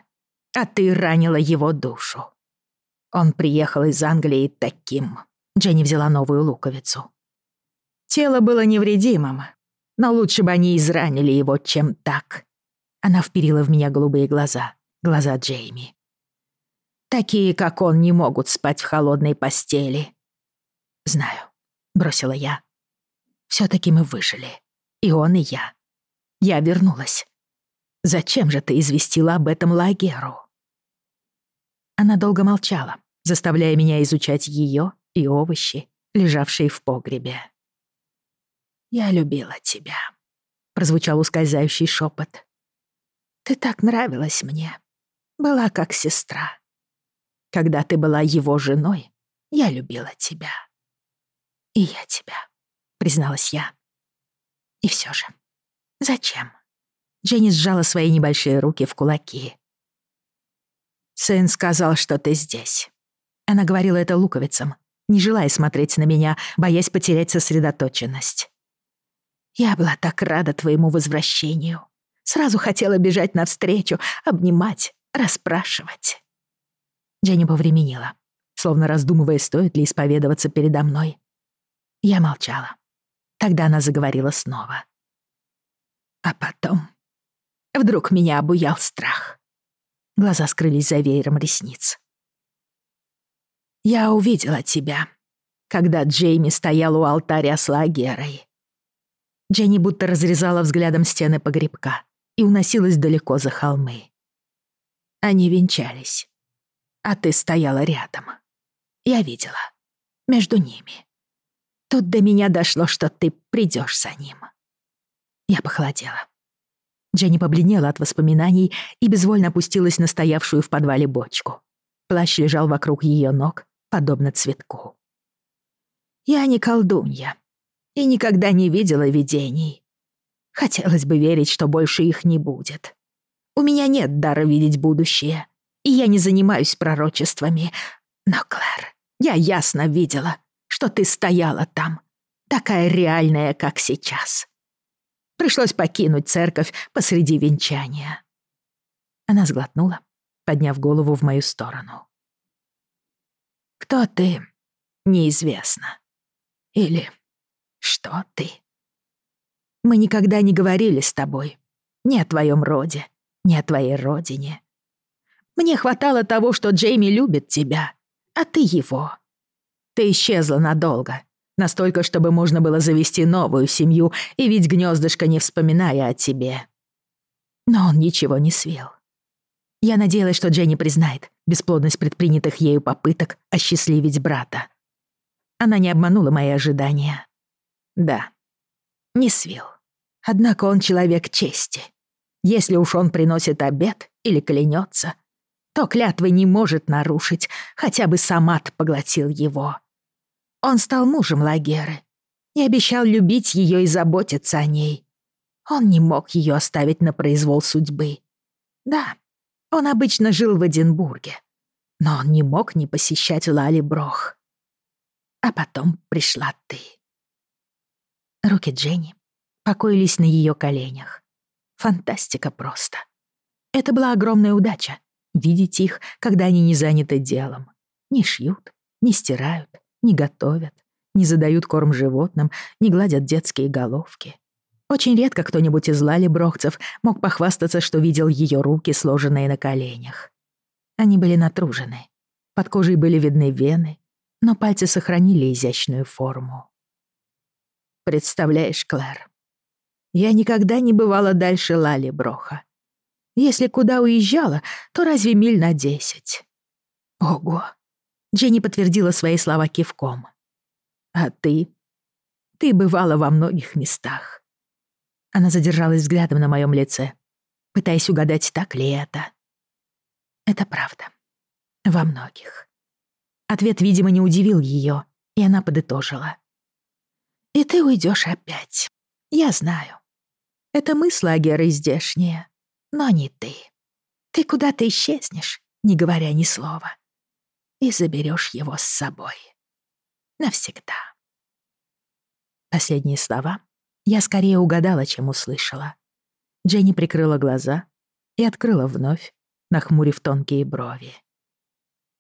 а ты ранила его душу. Он приехал из Англии таким. Дженни взяла новую луковицу. Тело было невредимым, но лучше бы они изранили его, чем так. Она вперила в меня голубые глаза, глаза Джейми. Такие, как он, не могут спать в холодной постели. Знаю, бросила я. Все-таки мы выжили. И он, и я. Я вернулась. Зачем же ты известила об этом Лагеру? она долго молчала, заставляя меня изучать ее и овощи, лежавшие в погребе. «Я любила тебя», — прозвучал ускользающий шепот. «Ты так нравилась мне. Была как сестра. Когда ты была его женой, я любила тебя. И я тебя», — призналась я. И все же. Зачем? Дженни сжала свои небольшие руки в кулаки. Сын сказал, что ты здесь. Она говорила это луковицам, не желая смотреть на меня, боясь потерять сосредоточенность. Я была так рада твоему возвращению. Сразу хотела бежать навстречу, обнимать, расспрашивать. Дженни повременила, словно раздумывая, стоит ли исповедоваться передо мной. Я молчала. Тогда она заговорила снова. А потом вдруг меня обуял страх. Глаза скрылись за веером ресниц. «Я увидела тебя, когда Джейми стоял у алтаря с Лагерой». Дженни будто разрезала взглядом стены погребка и уносилась далеко за холмы. Они венчались, а ты стояла рядом. Я видела. Между ними. Тут до меня дошло, что ты придешь за ним. Я похолодела. Дженни побледнела от воспоминаний и безвольно опустилась на стоявшую в подвале бочку. Плащ лежал вокруг ее ног, подобно цветку. «Я не колдунья и никогда не видела видений. Хотелось бы верить, что больше их не будет. У меня нет дара видеть будущее, и я не занимаюсь пророчествами. Но, Клэр, я ясно видела, что ты стояла там, такая реальная, как сейчас. Пришлось покинуть церковь посреди венчания. Она сглотнула, подняв голову в мою сторону. «Кто ты?» «Неизвестно». Или «Что ты?» «Мы никогда не говорили с тобой. Ни о твоем роде, ни о твоей родине. Мне хватало того, что Джейми любит тебя, а ты его. Ты исчезла надолго, Настолько, чтобы можно было завести новую семью и ведь гнездышко, не вспоминая о тебе. Но он ничего не свел. Я надеялась, что Дженни признает бесплодность предпринятых ею попыток осчастливить брата. Она не обманула мои ожидания. Да, не свел. Однако он человек чести. Если уж он приносит обед или клянется, то клятвы не может нарушить, хотя бы Самат поглотил его. Он стал мужем Лагеры и обещал любить ее и заботиться о ней. Он не мог ее оставить на произвол судьбы. Да, он обычно жил в Эдинбурге, но он не мог не посещать Лали Брох. А потом пришла ты. Руки Дженни покоились на ее коленях. Фантастика просто. Это была огромная удача — видеть их, когда они не заняты делом. Не шьют, не стирают, не готовят, не задают корм животным, не гладят детские головки. Очень редко кто-нибудь из лалеброхцев мог похвастаться, что видел ее руки, сложенные на коленях. Они были натружены. Под кожей были видны вены, но пальцы сохранили изящную форму. Представляешь, Клэр, я никогда не бывала дальше лалеброха. Если куда уезжала, то разве миль на десять? Ого, Дженни подтвердила свои слова кивком. «А ты? Ты бывала во многих местах». Она задержалась взглядом на моем лице, пытаясь угадать, так ли это. «Это правда. Во многих». Ответ, видимо, не удивил ее, и она подытожила. «И ты уйдешь опять. Я знаю. Это мы с лагерой здешние, но не ты. Ты куда-то исчезнешь, не говоря ни слова и заберешь его с собой. Навсегда. Последние слова я скорее угадала, чем услышала. Дженни прикрыла глаза и открыла вновь, нахмурив тонкие брови.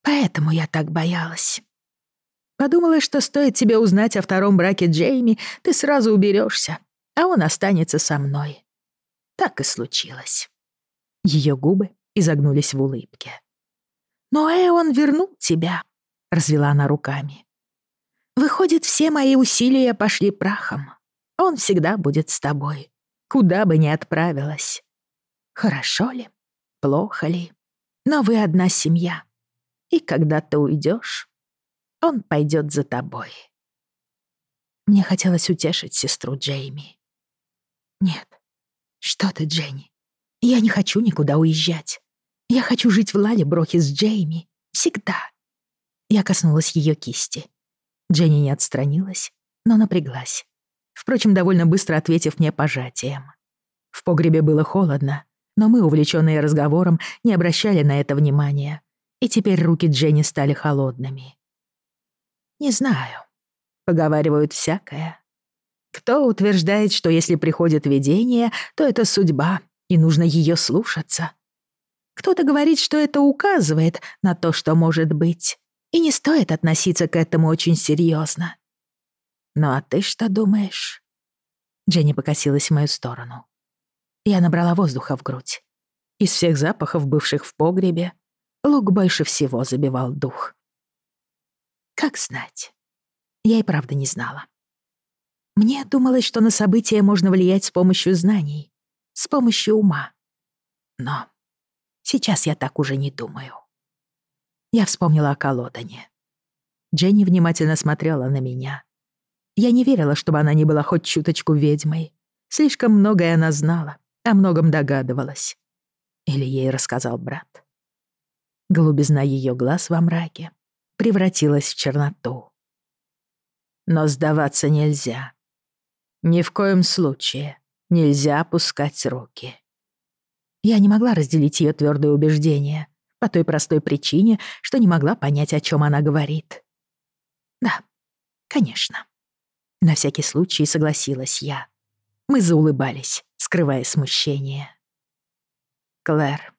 «Поэтому я так боялась. Подумала, что стоит тебе узнать о втором браке Джейми, ты сразу уберешься, а он останется со мной». Так и случилось. Ее губы изогнулись в улыбке. «Но Эон вернул тебя», — развела она руками. «Выходит, все мои усилия пошли прахом. Он всегда будет с тобой, куда бы ни отправилась. Хорошо ли? Плохо ли? Но вы одна семья. И когда ты уйдешь, он пойдет за тобой». Мне хотелось утешить сестру Джейми. «Нет, что ты, Дженни, я не хочу никуда уезжать. Я хочу жить в Лалеброхе с Джейми. Всегда. Я коснулась ее кисти. Дженни не отстранилась, но напряглась. Впрочем, довольно быстро ответив мне пожатием. В погребе было холодно, но мы, увлеченные разговором, не обращали на это внимания. И теперь руки Дженни стали холодными. «Не знаю», поговаривают всякое. Кто утверждает, что если приходит видение, то это судьба, и нужно ее слушаться? Кто-то говорит, что это указывает на то, что может быть. И не стоит относиться к этому очень серьезно. Ну а ты что думаешь? Дженни покосилась в мою сторону. Я набрала воздуха в грудь. Из всех запахов, бывших в погребе, лук больше всего забивал дух. Как знать? Я и правда не знала. Мне думалось, что на события можно влиять с помощью знаний, с помощью ума. Но Сейчас я так уже не думаю. Я вспомнила о колодане. Дженни внимательно смотрела на меня. Я не верила, чтобы она не была хоть чуточку ведьмой. Слишком многое она знала, о многом догадывалась. Или ей рассказал брат. Голубизна ее глаз во мраке превратилась в черноту. Но сдаваться нельзя. Ни в коем случае нельзя опускать руки. Я не могла разделить ее твердое убеждение, по той простой причине, что не могла понять, о чем она говорит. «Да, конечно». На всякий случай согласилась я. Мы заулыбались, скрывая смущение. «Клэр,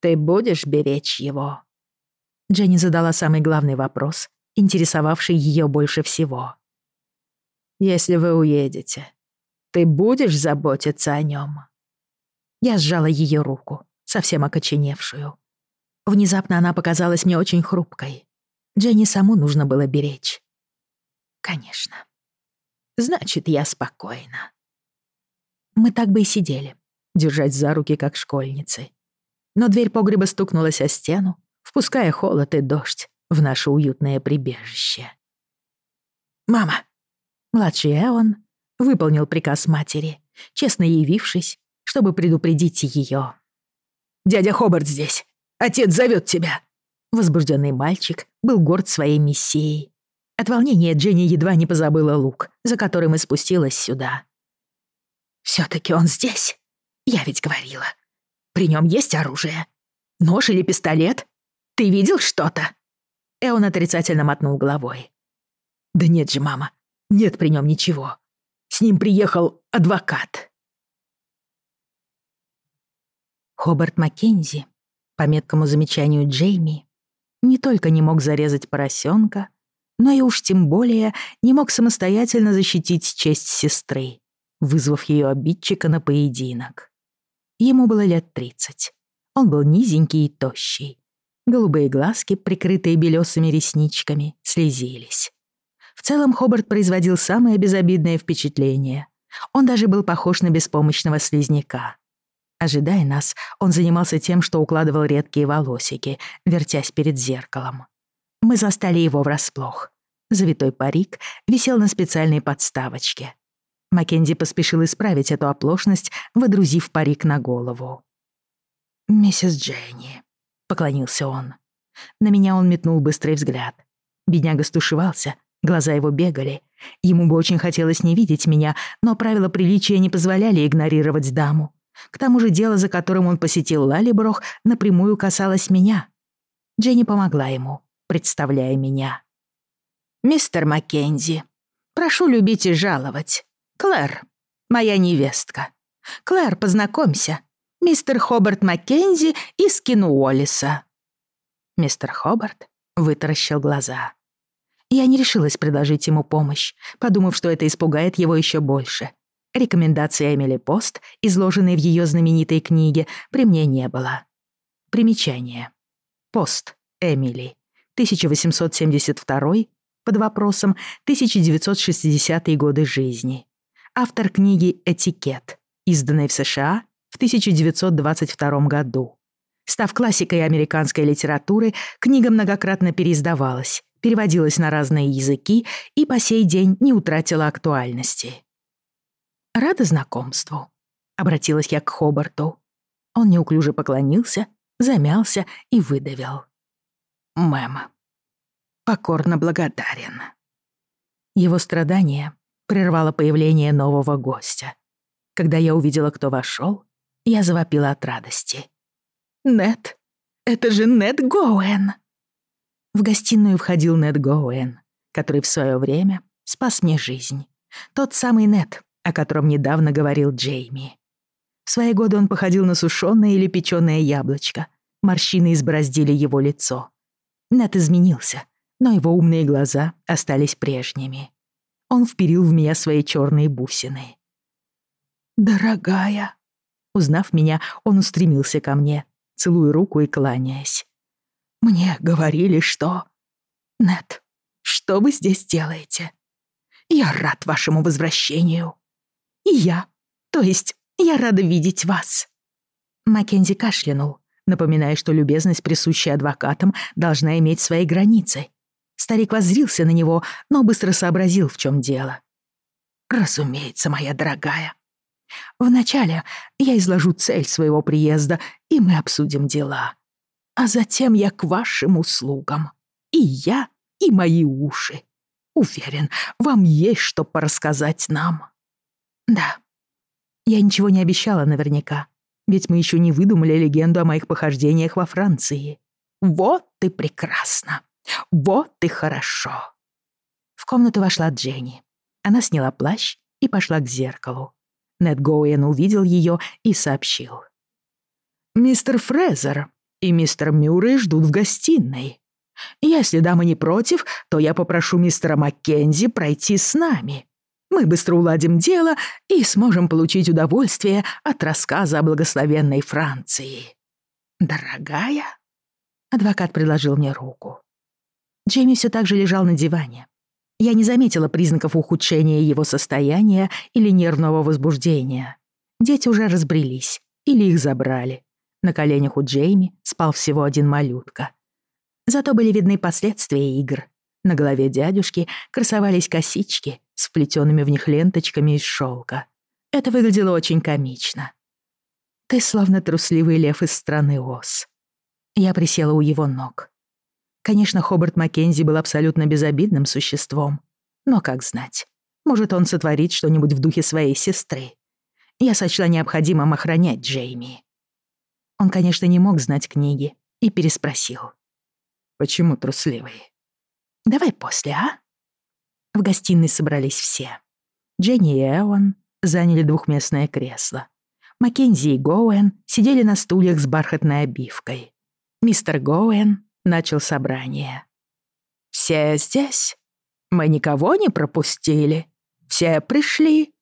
ты будешь беречь его?» Дженни задала самый главный вопрос, интересовавший ее больше всего. «Если вы уедете, ты будешь заботиться о нем?» Я сжала ее руку, совсем окоченевшую. Внезапно она показалась мне очень хрупкой. Дженни саму нужно было беречь. Конечно. Значит, я спокойна. Мы так бы и сидели, держась за руки, как школьницы. Но дверь погреба стукнулась о стену, впуская холод и дождь в наше уютное прибежище. «Мама!» Младший Эон выполнил приказ матери, честно явившись чтобы предупредить ее. «Дядя Хобарт здесь! Отец зовет тебя!» Возбужденный мальчик был горд своей миссией. От волнения Дженни едва не позабыла лук, за которым и спустилась сюда. все таки он здесь! Я ведь говорила. При нем есть оружие. Нож или пистолет? Ты видел что-то?» Эон отрицательно мотнул головой. «Да нет же, мама, нет при нем ничего. С ним приехал адвокат». Хобарт Маккензи, по меткому замечанию Джейми, не только не мог зарезать поросенка, но и уж тем более не мог самостоятельно защитить честь сестры, вызвав ее обидчика на поединок. Ему было лет тридцать. Он был низенький и тощий. Голубые глазки, прикрытые белесыми ресничками, слезились. В целом Хобарт производил самое безобидное впечатление. Он даже был похож на беспомощного слизняка. Ожидая нас, он занимался тем, что укладывал редкие волосики, вертясь перед зеркалом. Мы застали его врасплох. Завитой парик висел на специальной подставочке. Маккензи поспешил исправить эту оплошность, водрузив парик на голову. «Миссис Дженни», — поклонился он. На меня он метнул быстрый взгляд. Бедняга стушевался, глаза его бегали. Ему бы очень хотелось не видеть меня, но правила приличия не позволяли игнорировать даму. К тому же дело, за которым он посетил Лалиброх, напрямую касалось меня. Дженни помогла ему, представляя меня. «Мистер Маккензи, прошу любить и жаловать. Клэр, моя невестка. Клэр, познакомься. Мистер Хобарт Маккензи из Кинуоллиса». Мистер Хобарт вытаращил глаза. Я не решилась предложить ему помощь, подумав, что это испугает его еще больше — Рекомендации Эмили Пост, изложенной в ее знаменитой книге, при мне не было. Примечание. Пост Эмили. 1872 под вопросом 1960-е годы жизни. Автор книги «Этикет», изданной в США в 1922 году. Став классикой американской литературы, книга многократно переиздавалась, переводилась на разные языки и по сей день не утратила актуальности рада знакомству», — обратилась я к Хобарту. Он неуклюже поклонился, замялся и выдавил. «Мэм, покорно благодарен». Его страдание прервало появление нового гостя. Когда я увидела, кто вошел, я завопила от радости. «Нет, это же Нет Гоуэн!» В гостиную входил Нет Гоуэн, который в свое время спас мне жизнь. Тот самый Нет, о котором недавно говорил Джейми. В свои годы он походил на сушёное или печёное яблочко. Морщины избороздили его лицо. Нэт изменился, но его умные глаза остались прежними. Он вперил в меня свои чёрные бусины. «Дорогая!» Узнав меня, он устремился ко мне, целуя руку и кланяясь. «Мне говорили, что...» Нэт, что вы здесь делаете?» «Я рад вашему возвращению!» И я. То есть я рада видеть вас». Маккензи кашлянул, напоминая, что любезность, присущая адвокатам, должна иметь свои границы. Старик воззрился на него, но быстро сообразил, в чем дело. «Разумеется, моя дорогая. Вначале я изложу цель своего приезда, и мы обсудим дела. А затем я к вашим услугам. И я, и мои уши. Уверен, вам есть что порассказать нам». «Да». Я ничего не обещала наверняка, ведь мы еще не выдумали легенду о моих похождениях во Франции. «Вот ты прекрасно! Вот ты хорошо!» В комнату вошла Дженни. Она сняла плащ и пошла к зеркалу. Нед Гоуэн увидел ее и сообщил. «Мистер Фрезер и мистер Мюррей ждут в гостиной. Если дамы не против, то я попрошу мистера Маккензи пройти с нами. Мы быстро уладим дело и сможем получить удовольствие от рассказа о благословенной Франции. Дорогая? Адвокат предложил мне руку. Джейми все так же лежал на диване. Я не заметила признаков ухудшения его состояния или нервного возбуждения. Дети уже разбрелись или их забрали. На коленях у Джейми спал всего один малютка. Зато были видны последствия игр. На голове дядюшки красовались косички — с вплетенными в них ленточками из шелка. Это выглядело очень комично. «Ты словно трусливый лев из страны Оз». Я присела у его ног. Конечно, Хобарт Маккензи был абсолютно безобидным существом. Но как знать, может он сотворить что-нибудь в духе своей сестры. Я сочла необходимым охранять Джейми. Он, конечно, не мог знать книги и переспросил. «Почему трусливый?» «Давай после, а?» В гостиной собрались все. Дженни и Эван заняли двухместное кресло. Маккензи и Гоуэн сидели на стульях с бархатной обивкой. Мистер Гоуэн начал собрание. «Все здесь? Мы никого не пропустили? Все пришли?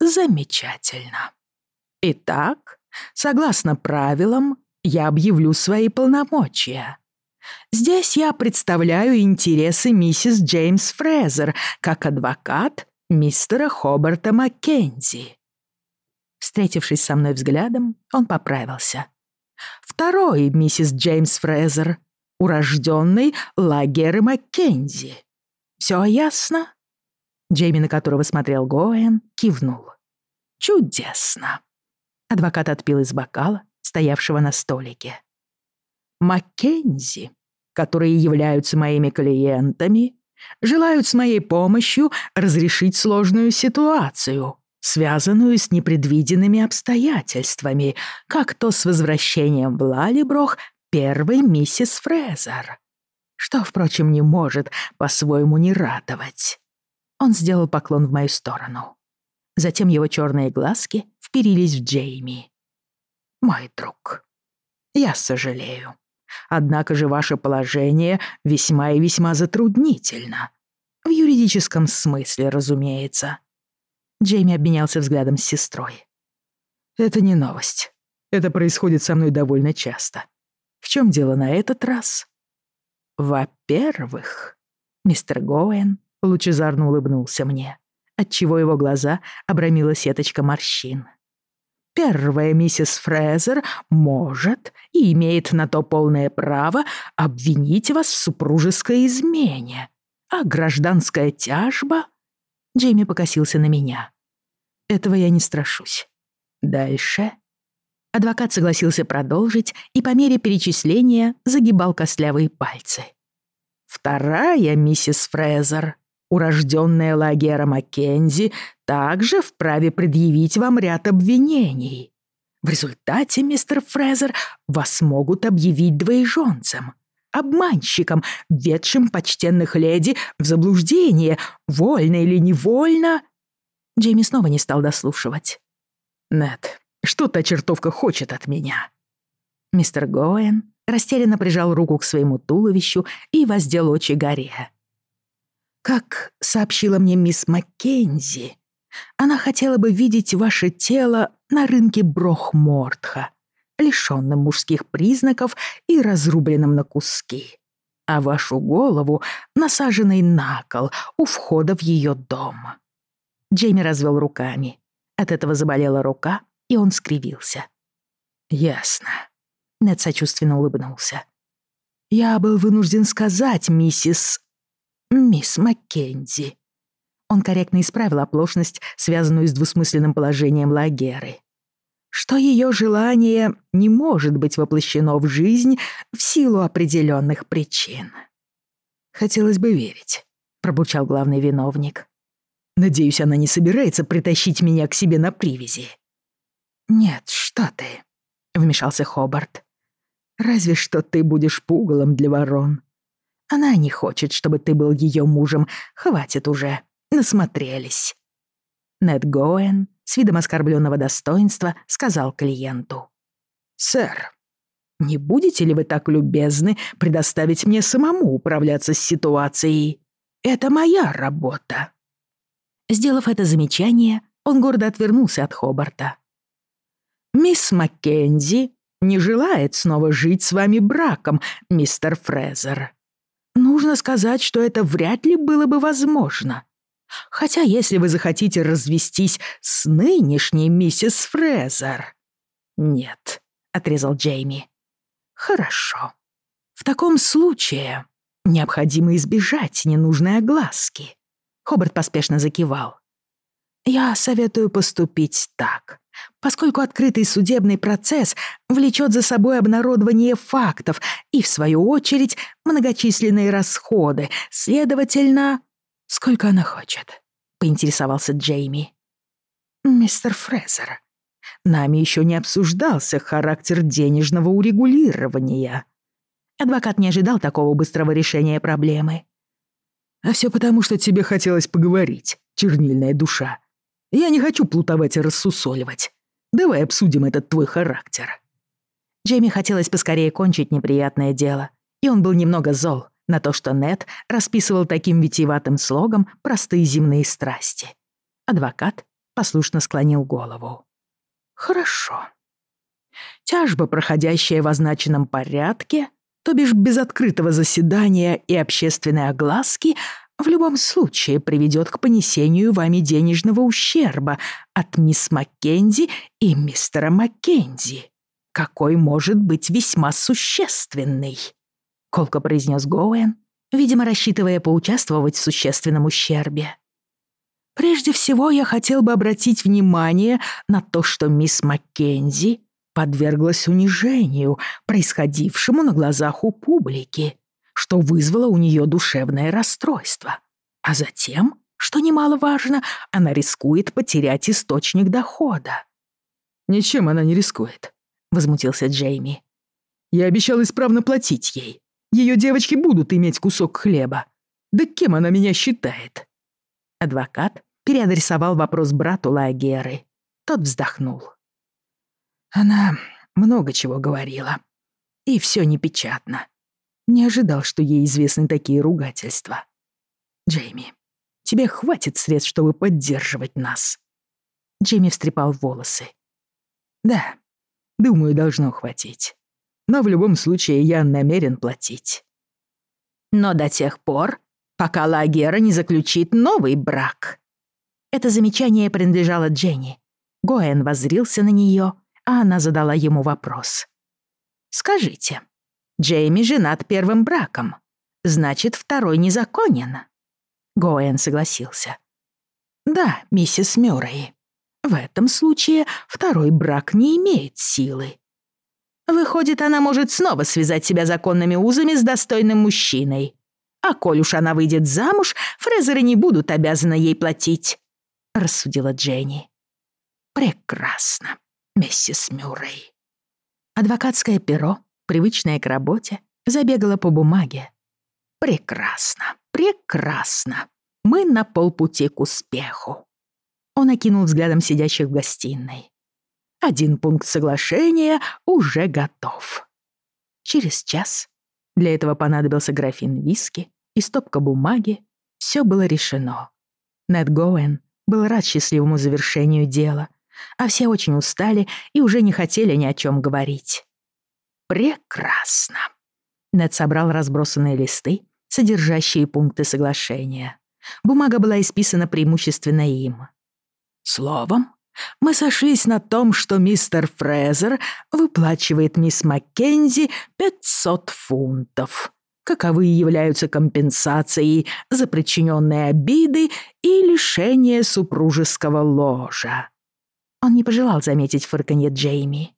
Замечательно. Итак, согласно правилам, я объявлю свои полномочия. Здесь я представляю интересы миссис Джеймс Фрезер как адвокат мистера Хобарта Маккензи. Встретившись со мной взглядом, он поправился. Второй миссис Джеймс Фрезер, урожденный Лагеры Маккензи. Все ясно? Джейми, на которого смотрел Гоэн, кивнул. Чудесно. Адвокат отпил из бокала, стоявшего на столике. Маккензи, которые являются моими клиентами, желают с моей помощью разрешить сложную ситуацию, связанную с непредвиденными обстоятельствами, как то с возвращением в Лалиброх первой миссис Фрезер, что, впрочем, не может по-своему не радовать. Он сделал поклон в мою сторону. Затем его черные глазки вперились в Джейми. «Мой друг, я сожалею», Однако же ваше положение весьма и весьма затруднительно. В юридическом смысле, разумеется. Джейми обменялся взглядом с сестрой. Это не новость. Это происходит со мной довольно часто. В чем дело на этот раз? Во-первых, мистер Гоэн лучезарно улыбнулся мне, отчего его глаза обрамила сеточка морщин. Первая миссис Фрезер может и имеет на то полное право обвинить вас в супружеской измене. А гражданская тяжба...» Джейми покосился на меня. «Этого я не страшусь. Дальше...» Адвокат согласился продолжить и по мере перечисления загибал костлявые пальцы. «Вторая миссис Фрезер урожденная Лагера Маккензи также вправе предъявить вам ряд обвинений. В результате, мистер Фрезер, вас могут объявить двоеженцем, обманщиком, ведшим почтенных леди в заблуждение, вольно или невольно. Джейми снова не стал дослушивать. Нет, что та чертовка хочет от меня?» Мистер Гоэн растерянно прижал руку к своему туловищу и воздел очи горе. Как сообщила мне мисс Маккензи, она хотела бы видеть ваше тело на рынке Брохмортха, лишённым мужских признаков и разрубленным на куски, а вашу голову насаженной на кол у входа в ее дом. Джейми развел руками. От этого заболела рука, и он скривился. «Ясно». Нед сочувственно улыбнулся. «Я был вынужден сказать, миссис «Мисс Маккензи». Он корректно исправил оплошность, связанную с двусмысленным положением Лагеры. Что ее желание не может быть воплощено в жизнь в силу определенных причин. «Хотелось бы верить», — пробурчал главный виновник. «Надеюсь, она не собирается притащить меня к себе на привязи». «Нет, что ты», — вмешался Хобарт. «Разве что ты будешь пугалом для ворон. Она не хочет, чтобы ты был ее мужем. Хватит уже. Насмотрелись». Нед Гоэн с видом оскорбленного достоинства сказал клиенту. «Сэр, не будете ли вы так любезны предоставить мне самому управляться с ситуацией? Это моя работа». Сделав это замечание, он гордо отвернулся от Хобарта. «Мисс Маккензи не желает снова жить с вами браком, мистер Фрезер», Нужно сказать, что это вряд ли было бы возможно. Хотя, если вы захотите развестись с нынешней миссис Фрезер... Нет, — отрезал Джейми. Хорошо. В таком случае необходимо избежать ненужной огласки. Хобарт поспешно закивал. Я советую поступить так поскольку открытый судебный процесс влечет за собой обнародование фактов и, в свою очередь, многочисленные расходы. Следовательно, сколько она хочет?» — поинтересовался Джейми. «Мистер Фрезер, нами еще не обсуждался характер денежного урегулирования». Адвокат не ожидал такого быстрого решения проблемы. «А все потому, что тебе хотелось поговорить, чернильная душа», я не хочу плутовать и рассусоливать. Давай обсудим этот твой характер». Джейми хотелось поскорее кончить неприятное дело, и он был немного зол на то, что Нед расписывал таким витиеватым слогом простые земные страсти. Адвокат послушно склонил голову. «Хорошо. Тяжба, проходящая в означенном порядке, то бишь без открытого заседания и общественной огласки, в любом случае приведет к понесению вами денежного ущерба от мисс Маккензи и мистера Маккензи, какой может быть весьма существенный», — колко произнес Гоуэн, видимо, рассчитывая поучаствовать в существенном ущербе. «Прежде всего я хотел бы обратить внимание на то, что мисс Маккензи подверглась унижению, происходившему на глазах у публики», что вызвало у нее душевное расстройство. А затем, что немаловажно, она рискует потерять источник дохода. «Ничем она не рискует», — возмутился Джейми. «Я обещал исправно платить ей. Ее девочки будут иметь кусок хлеба. Да кем она меня считает?» Адвокат переадресовал вопрос брату Лагеры. Тот вздохнул. Она много чего говорила. И все непечатно. Не ожидал, что ей известны такие ругательства. Джейми, тебе хватит средств, чтобы поддерживать нас. Джейми встрепал волосы. Да, думаю, должно хватить. Но в любом случае я намерен платить. Но до тех пор, пока Лагера не заключит новый брак. Это замечание принадлежало Дженни. Гоэн воззрился на нее, а она задала ему вопрос. «Скажите, Джейми женат первым браком. Значит, второй незаконен. Гоэн согласился. Да, миссис Мюррей. В этом случае второй брак не имеет силы. Выходит, она может снова связать себя законными узами с достойным мужчиной. А коль уж она выйдет замуж, фрезеры не будут обязаны ей платить, — рассудила Дженни. Прекрасно, миссис Мюррей. Адвокатское перо привычная к работе, забегала по бумаге. «Прекрасно, прекрасно! Мы на полпути к успеху!» Он окинул взглядом сидящих в гостиной. «Один пункт соглашения уже готов!» Через час, для этого понадобился графин виски и стопка бумаги, все было решено. Нед Гоэн был рад счастливому завершению дела, а все очень устали и уже не хотели ни о чем говорить. Прекрасно. Нед собрал разбросанные листы, содержащие пункты соглашения. Бумага была исписана преимущественно им. Словом, мы сошлись на том, что мистер Фрезер выплачивает мисс Маккензи 500 фунтов, каковы являются компенсацией за причиненные обиды и лишение супружеского ложа. Он не пожелал заметить фырканье Джейми.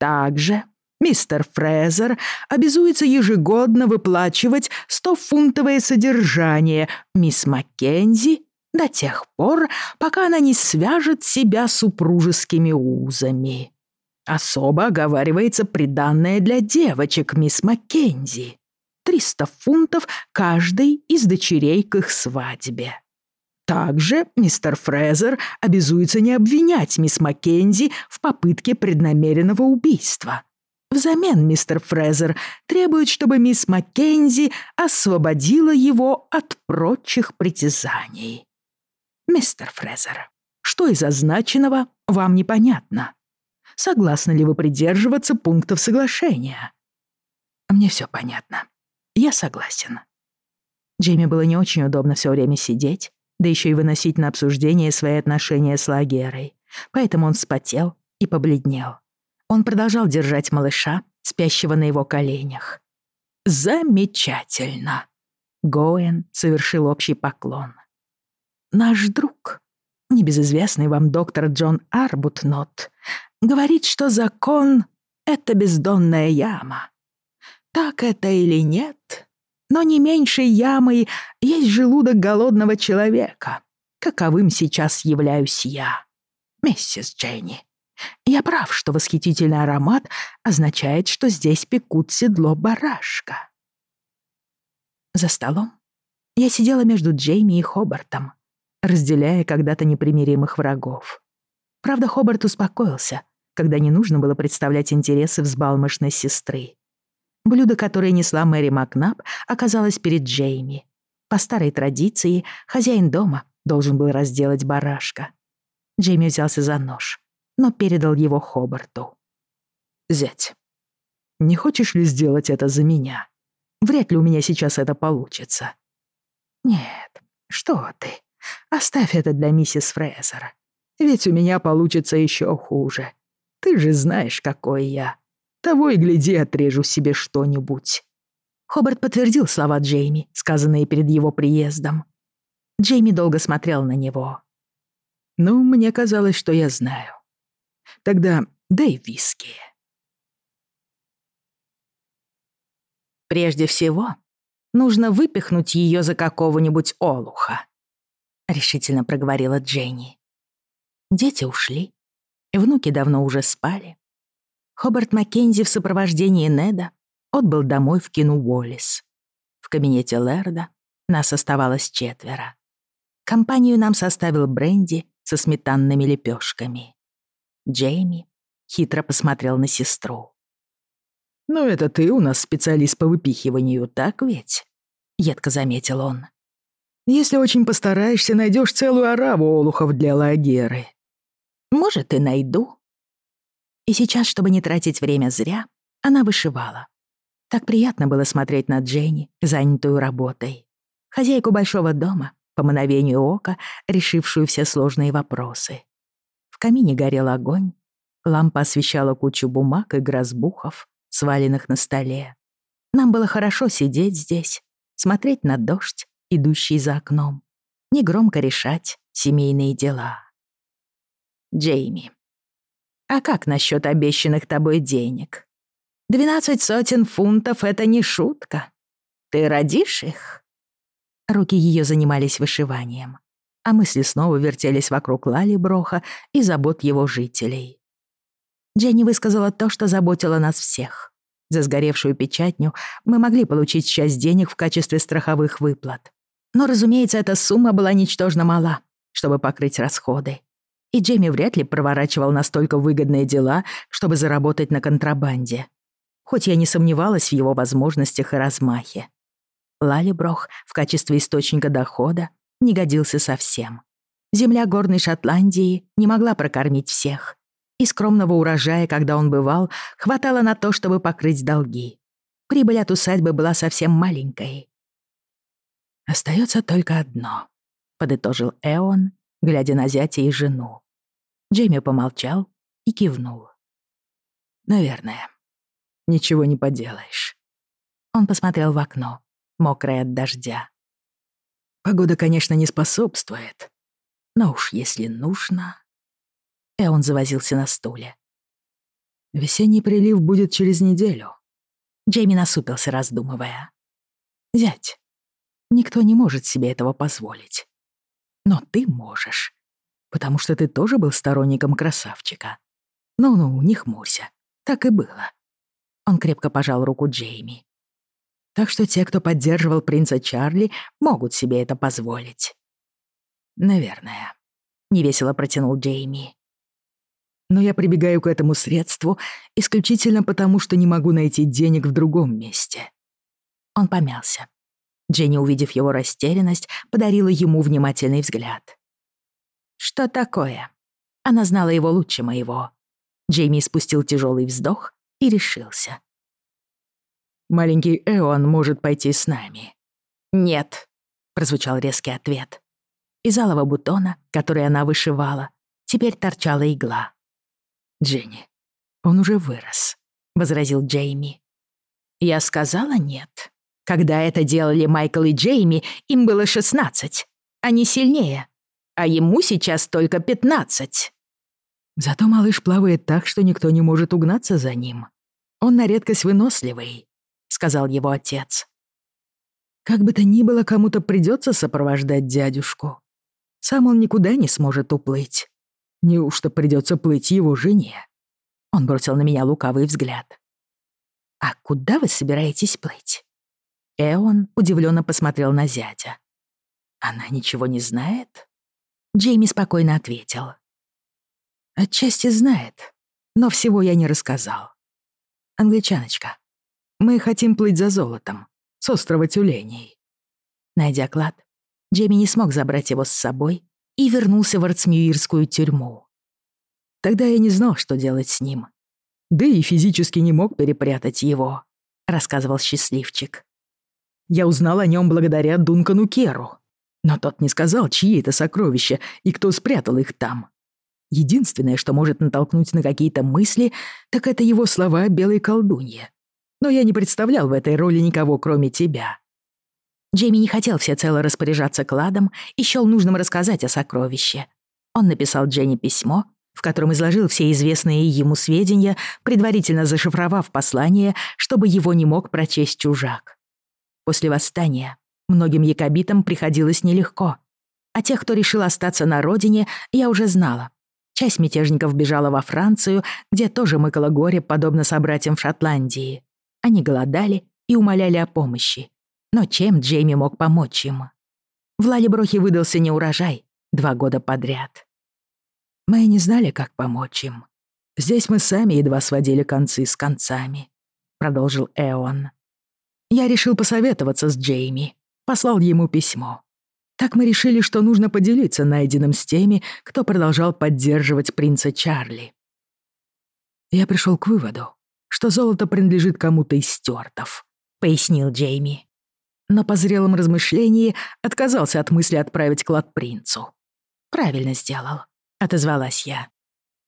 Также Мистер Фрезер обязуется ежегодно выплачивать 100-фунтовое содержание мисс Маккензи до тех пор, пока она не свяжет себя супружескими узами. Особо оговаривается приданное для девочек мисс Маккензи. 300 фунтов каждой из дочерей к их свадьбе. Также мистер Фрезер обязуется не обвинять мисс Маккензи в попытке преднамеренного убийства, Взамен мистер Фрезер требует, чтобы мисс Маккензи освободила его от прочих притязаний. Мистер Фрезер, что из означенного вам непонятно? Согласны ли вы придерживаться пунктов соглашения? Мне все понятно. Я согласен. Джейми было не очень удобно все время сидеть, да еще и выносить на обсуждение свои отношения с Лагерой, поэтому он вспотел и побледнел. Он продолжал держать малыша, спящего на его коленях. «Замечательно!» Гоэн совершил общий поклон. «Наш друг, небезызвестный вам доктор Джон Арбутнот, говорит, что закон — это бездонная яма. Так это или нет, но не меньшей ямой есть желудок голодного человека, каковым сейчас являюсь я, миссис Дженни. Я прав, что восхитительный аромат означает, что здесь пекут седло барашка. За столом я сидела между Джейми и Хобартом, разделяя когда-то непримиримых врагов. Правда, Хобарт успокоился, когда не нужно было представлять интересы взбалмошной сестры. Блюдо, которое несла Мэри Макнаб, оказалось перед Джейми. По старой традиции, хозяин дома должен был разделать барашка. Джейми взялся за нож — но передал его Хобарту. «Зять, не хочешь ли сделать это за меня? Вряд ли у меня сейчас это получится». «Нет, что ты. Оставь это для миссис Фрезер. Ведь у меня получится еще хуже. Ты же знаешь, какой я. Того и гляди, отрежу себе что-нибудь». Хобарт подтвердил слова Джейми, сказанные перед его приездом. Джейми долго смотрел на него. «Ну, мне казалось, что я знаю, Тогда дай виски. Прежде всего, нужно выпихнуть ее за какого-нибудь олуха, решительно проговорила Дженни. Дети ушли, и внуки давно уже спали. Хобарт Маккензи в сопровождении Неда отбыл домой в кино Уоллес. В кабинете Лерда нас оставалось четверо. Компанию нам составил бренди со сметанными лепешками. Джейми хитро посмотрел на сестру. «Ну это ты у нас специалист по выпихиванию, так ведь?» — едко заметил он. «Если очень постараешься, найдешь целую ораву олухов для лагеры. Может, и найду». И сейчас, чтобы не тратить время зря, она вышивала. Так приятно было смотреть на Дженни, занятую работой. Хозяйку большого дома, по мановению ока, решившую все сложные вопросы. В камине горел огонь. Лампа освещала кучу бумаг и грозбухов, сваленных на столе. Нам было хорошо сидеть здесь, смотреть на дождь, идущий за окном, негромко решать семейные дела. Джейми, а как насчет обещанных тобой денег? Двенадцать сотен фунтов — это не шутка. Ты родишь их?» Руки ее занимались вышиванием а мысли снова вертелись вокруг Лали Броха и забот его жителей. Дженни высказала то, что заботило нас всех. За сгоревшую печатню мы могли получить часть денег в качестве страховых выплат. Но, разумеется, эта сумма была ничтожно мала, чтобы покрыть расходы. И Джейми вряд ли проворачивал настолько выгодные дела, чтобы заработать на контрабанде. Хоть я не сомневалась в его возможностях и размахе. Лалиброх в качестве источника дохода не годился совсем. Земля горной Шотландии не могла прокормить всех, и скромного урожая, когда он бывал, хватало на то, чтобы покрыть долги. Прибыль от усадьбы была совсем маленькой. «Остается только одно», — подытожил Эон, глядя на зятя и жену. Джейми помолчал и кивнул. «Наверное. Ничего не поделаешь». Он посмотрел в окно, мокрое от дождя. Погода, конечно, не способствует, но уж если нужно...» И он завозился на стуле. «Весенний прилив будет через неделю», — Джейми насупился, раздумывая. «Зять, никто не может себе этого позволить. Но ты можешь, потому что ты тоже был сторонником красавчика. Ну-ну, не хмурься, так и было». Он крепко пожал руку Джейми так что те, кто поддерживал принца Чарли, могут себе это позволить. Наверное. Невесело протянул Джейми. Но я прибегаю к этому средству исключительно потому, что не могу найти денег в другом месте. Он помялся. Дженни, увидев его растерянность, подарила ему внимательный взгляд. «Что такое?» Она знала его лучше моего. Джейми спустил тяжелый вздох и решился. Маленький Эон может пойти с нами». «Нет», — прозвучал резкий ответ. Из алого бутона, который она вышивала, теперь торчала игла. «Дженни, он уже вырос», — возразил Джейми. «Я сказала нет. Когда это делали Майкл и Джейми, им было шестнадцать. Они сильнее. А ему сейчас только пятнадцать». Зато малыш плавает так, что никто не может угнаться за ним. Он на редкость выносливый. — сказал его отец. Как бы то ни было, кому-то придется сопровождать дядюшку. Сам он никуда не сможет уплыть. Неужто придется плыть его жене? Он бросил на меня лукавый взгляд. «А куда вы собираетесь плыть?» Эон удивленно посмотрел на зятя. «Она ничего не знает?» Джейми спокойно ответил. «Отчасти знает, но всего я не рассказал. Англичаночка, мы хотим плыть за золотом, с острова тюленей». Найдя клад, Джейми не смог забрать его с собой и вернулся в Арцмюирскую тюрьму. Тогда я не знал, что делать с ним. Да и физически не мог перепрятать его, рассказывал счастливчик. Я узнал о нем благодаря Дункану Керу, но тот не сказал, чьи это сокровища и кто спрятал их там. Единственное, что может натолкнуть на какие-то мысли, так это его слова о белой колдунье, но я не представлял в этой роли никого, кроме тебя». Джейми не хотел всецело распоряжаться кладом и счёл нужным рассказать о сокровище. Он написал Дженни письмо, в котором изложил все известные ему сведения, предварительно зашифровав послание, чтобы его не мог прочесть чужак. После восстания многим якобитам приходилось нелегко. а тех, кто решил остаться на родине, я уже знала. Часть мятежников бежала во Францию, где тоже мыкало горе, подобно собратьям в Шотландии. Они голодали и умоляли о помощи. Но чем Джейми мог помочь им? В Лалеброхе выдался неурожай два года подряд. Мы не знали, как помочь им. Здесь мы сами едва сводили концы с концами, продолжил Эон. Я решил посоветоваться с Джейми, послал ему письмо. Так мы решили, что нужно поделиться найденным с теми, кто продолжал поддерживать принца Чарли. Я пришел к выводу, что золото принадлежит кому-то из стюартов», — пояснил Джейми. Но по зрелом размышлении отказался от мысли отправить клад принцу. «Правильно сделал», — отозвалась я.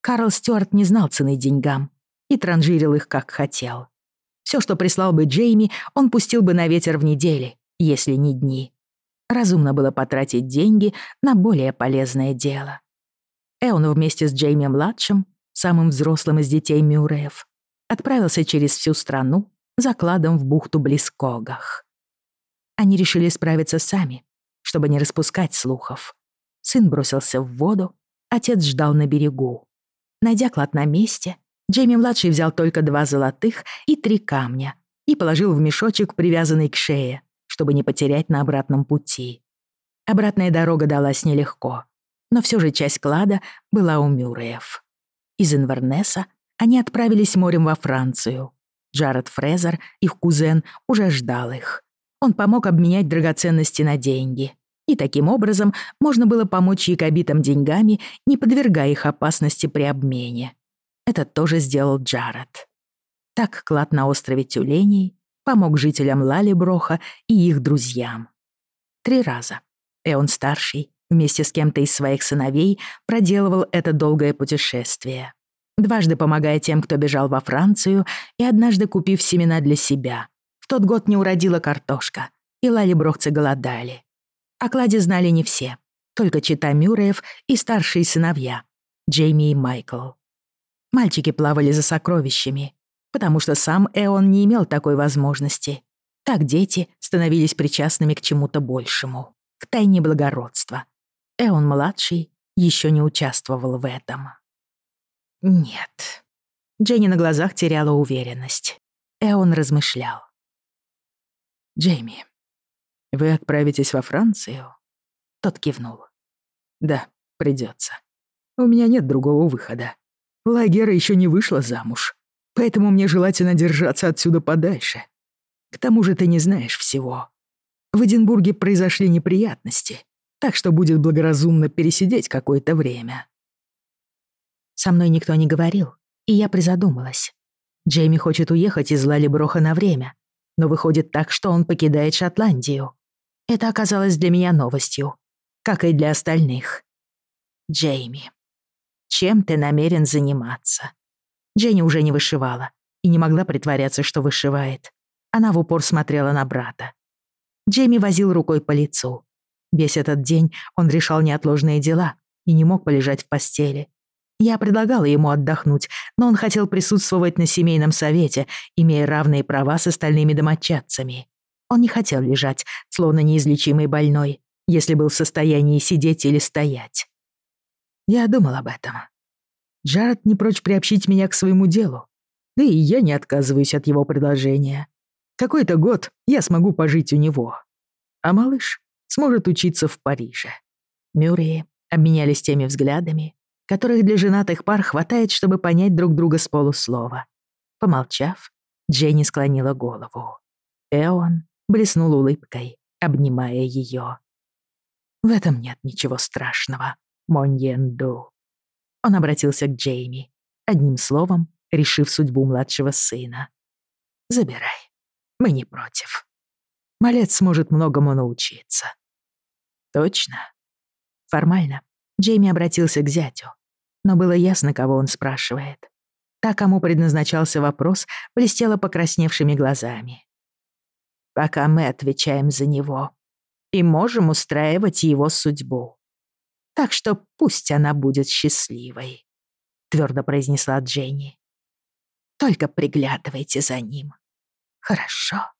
Карл Стюарт не знал цены деньгам и транжирил их, как хотел. Все, что прислал бы Джейми, он пустил бы на ветер в недели, если не дни. Разумно было потратить деньги на более полезное дело. Эон вместе с Джейми-младшим, самым взрослым из детей Мюрреев, отправился через всю страну закладом в бухту близ Когах. Они решили справиться сами, чтобы не распускать слухов. Сын бросился в воду, отец ждал на берегу. Найдя клад на месте, Джейми-младший взял только два золотых и три камня и положил в мешочек, привязанный к шее, чтобы не потерять на обратном пути. Обратная дорога далась нелегко, но все же часть клада была у Мюрреев. Из Инвернеса они отправились морем во Францию. Джаред Фрезер, их кузен, уже ждал их. Он помог обменять драгоценности на деньги. И таким образом можно было помочь якобитам деньгами, не подвергая их опасности при обмене. Это тоже сделал Джаред. Так клад на острове Тюленей помог жителям Лалиброха и их друзьям. Три раза. Эон-старший вместе с кем-то из своих сыновей проделывал это долгое путешествие дважды помогая тем, кто бежал во Францию, и однажды купив семена для себя. В тот год не уродила картошка, и лалеброхцы голодали. О кладе знали не все, только чита Мюрреев и старшие сыновья, Джейми и Майкл. Мальчики плавали за сокровищами, потому что сам Эон не имел такой возможности. Так дети становились причастными к чему-то большему, к тайне благородства. Эон-младший еще не участвовал в этом. Нет. Дженни на глазах теряла уверенность. Эон размышлял. «Джейми, вы отправитесь во Францию?» Тот кивнул. «Да, придется. У меня нет другого выхода. Лагера еще не вышла замуж, поэтому мне желательно держаться отсюда подальше. К тому же ты не знаешь всего. В Эдинбурге произошли неприятности, так что будет благоразумно пересидеть какое-то время. Со мной никто не говорил, и я призадумалась. Джейми хочет уехать из Лалиброха на время, но выходит так, что он покидает Шотландию. Это оказалось для меня новостью, как и для остальных. Джейми, чем ты намерен заниматься? Дженни уже не вышивала и не могла притворяться, что вышивает. Она в упор смотрела на брата. Джейми возил рукой по лицу. Весь этот день он решал неотложные дела и не мог полежать в постели, я предлагала ему отдохнуть, но он хотел присутствовать на семейном совете, имея равные права с остальными домочадцами. Он не хотел лежать, словно неизлечимый больной, если был в состоянии сидеть или стоять. Я думал об этом. Джаред не прочь приобщить меня к своему делу. Да и я не отказываюсь от его предложения. Какой-то год я смогу пожить у него. А малыш сможет учиться в Париже. Мюрреи обменялись теми взглядами, которых для женатых пар хватает, чтобы понять друг друга с полуслова. Помолчав, Дженни склонила голову. Эон блеснул улыбкой, обнимая ее. «В этом нет ничего страшного, Моньенду». Он обратился к Джейми, одним словом решив судьбу младшего сына. «Забирай. Мы не против. Малец сможет многому научиться». «Точно?» Формально Джейми обратился к зятю, но было ясно, кого он спрашивает. Та, кому предназначался вопрос, блестела покрасневшими глазами. «Пока мы отвечаем за него и можем устраивать его судьбу. Так что пусть она будет счастливой», — твердо произнесла Дженни. «Только приглядывайте за ним. Хорошо?»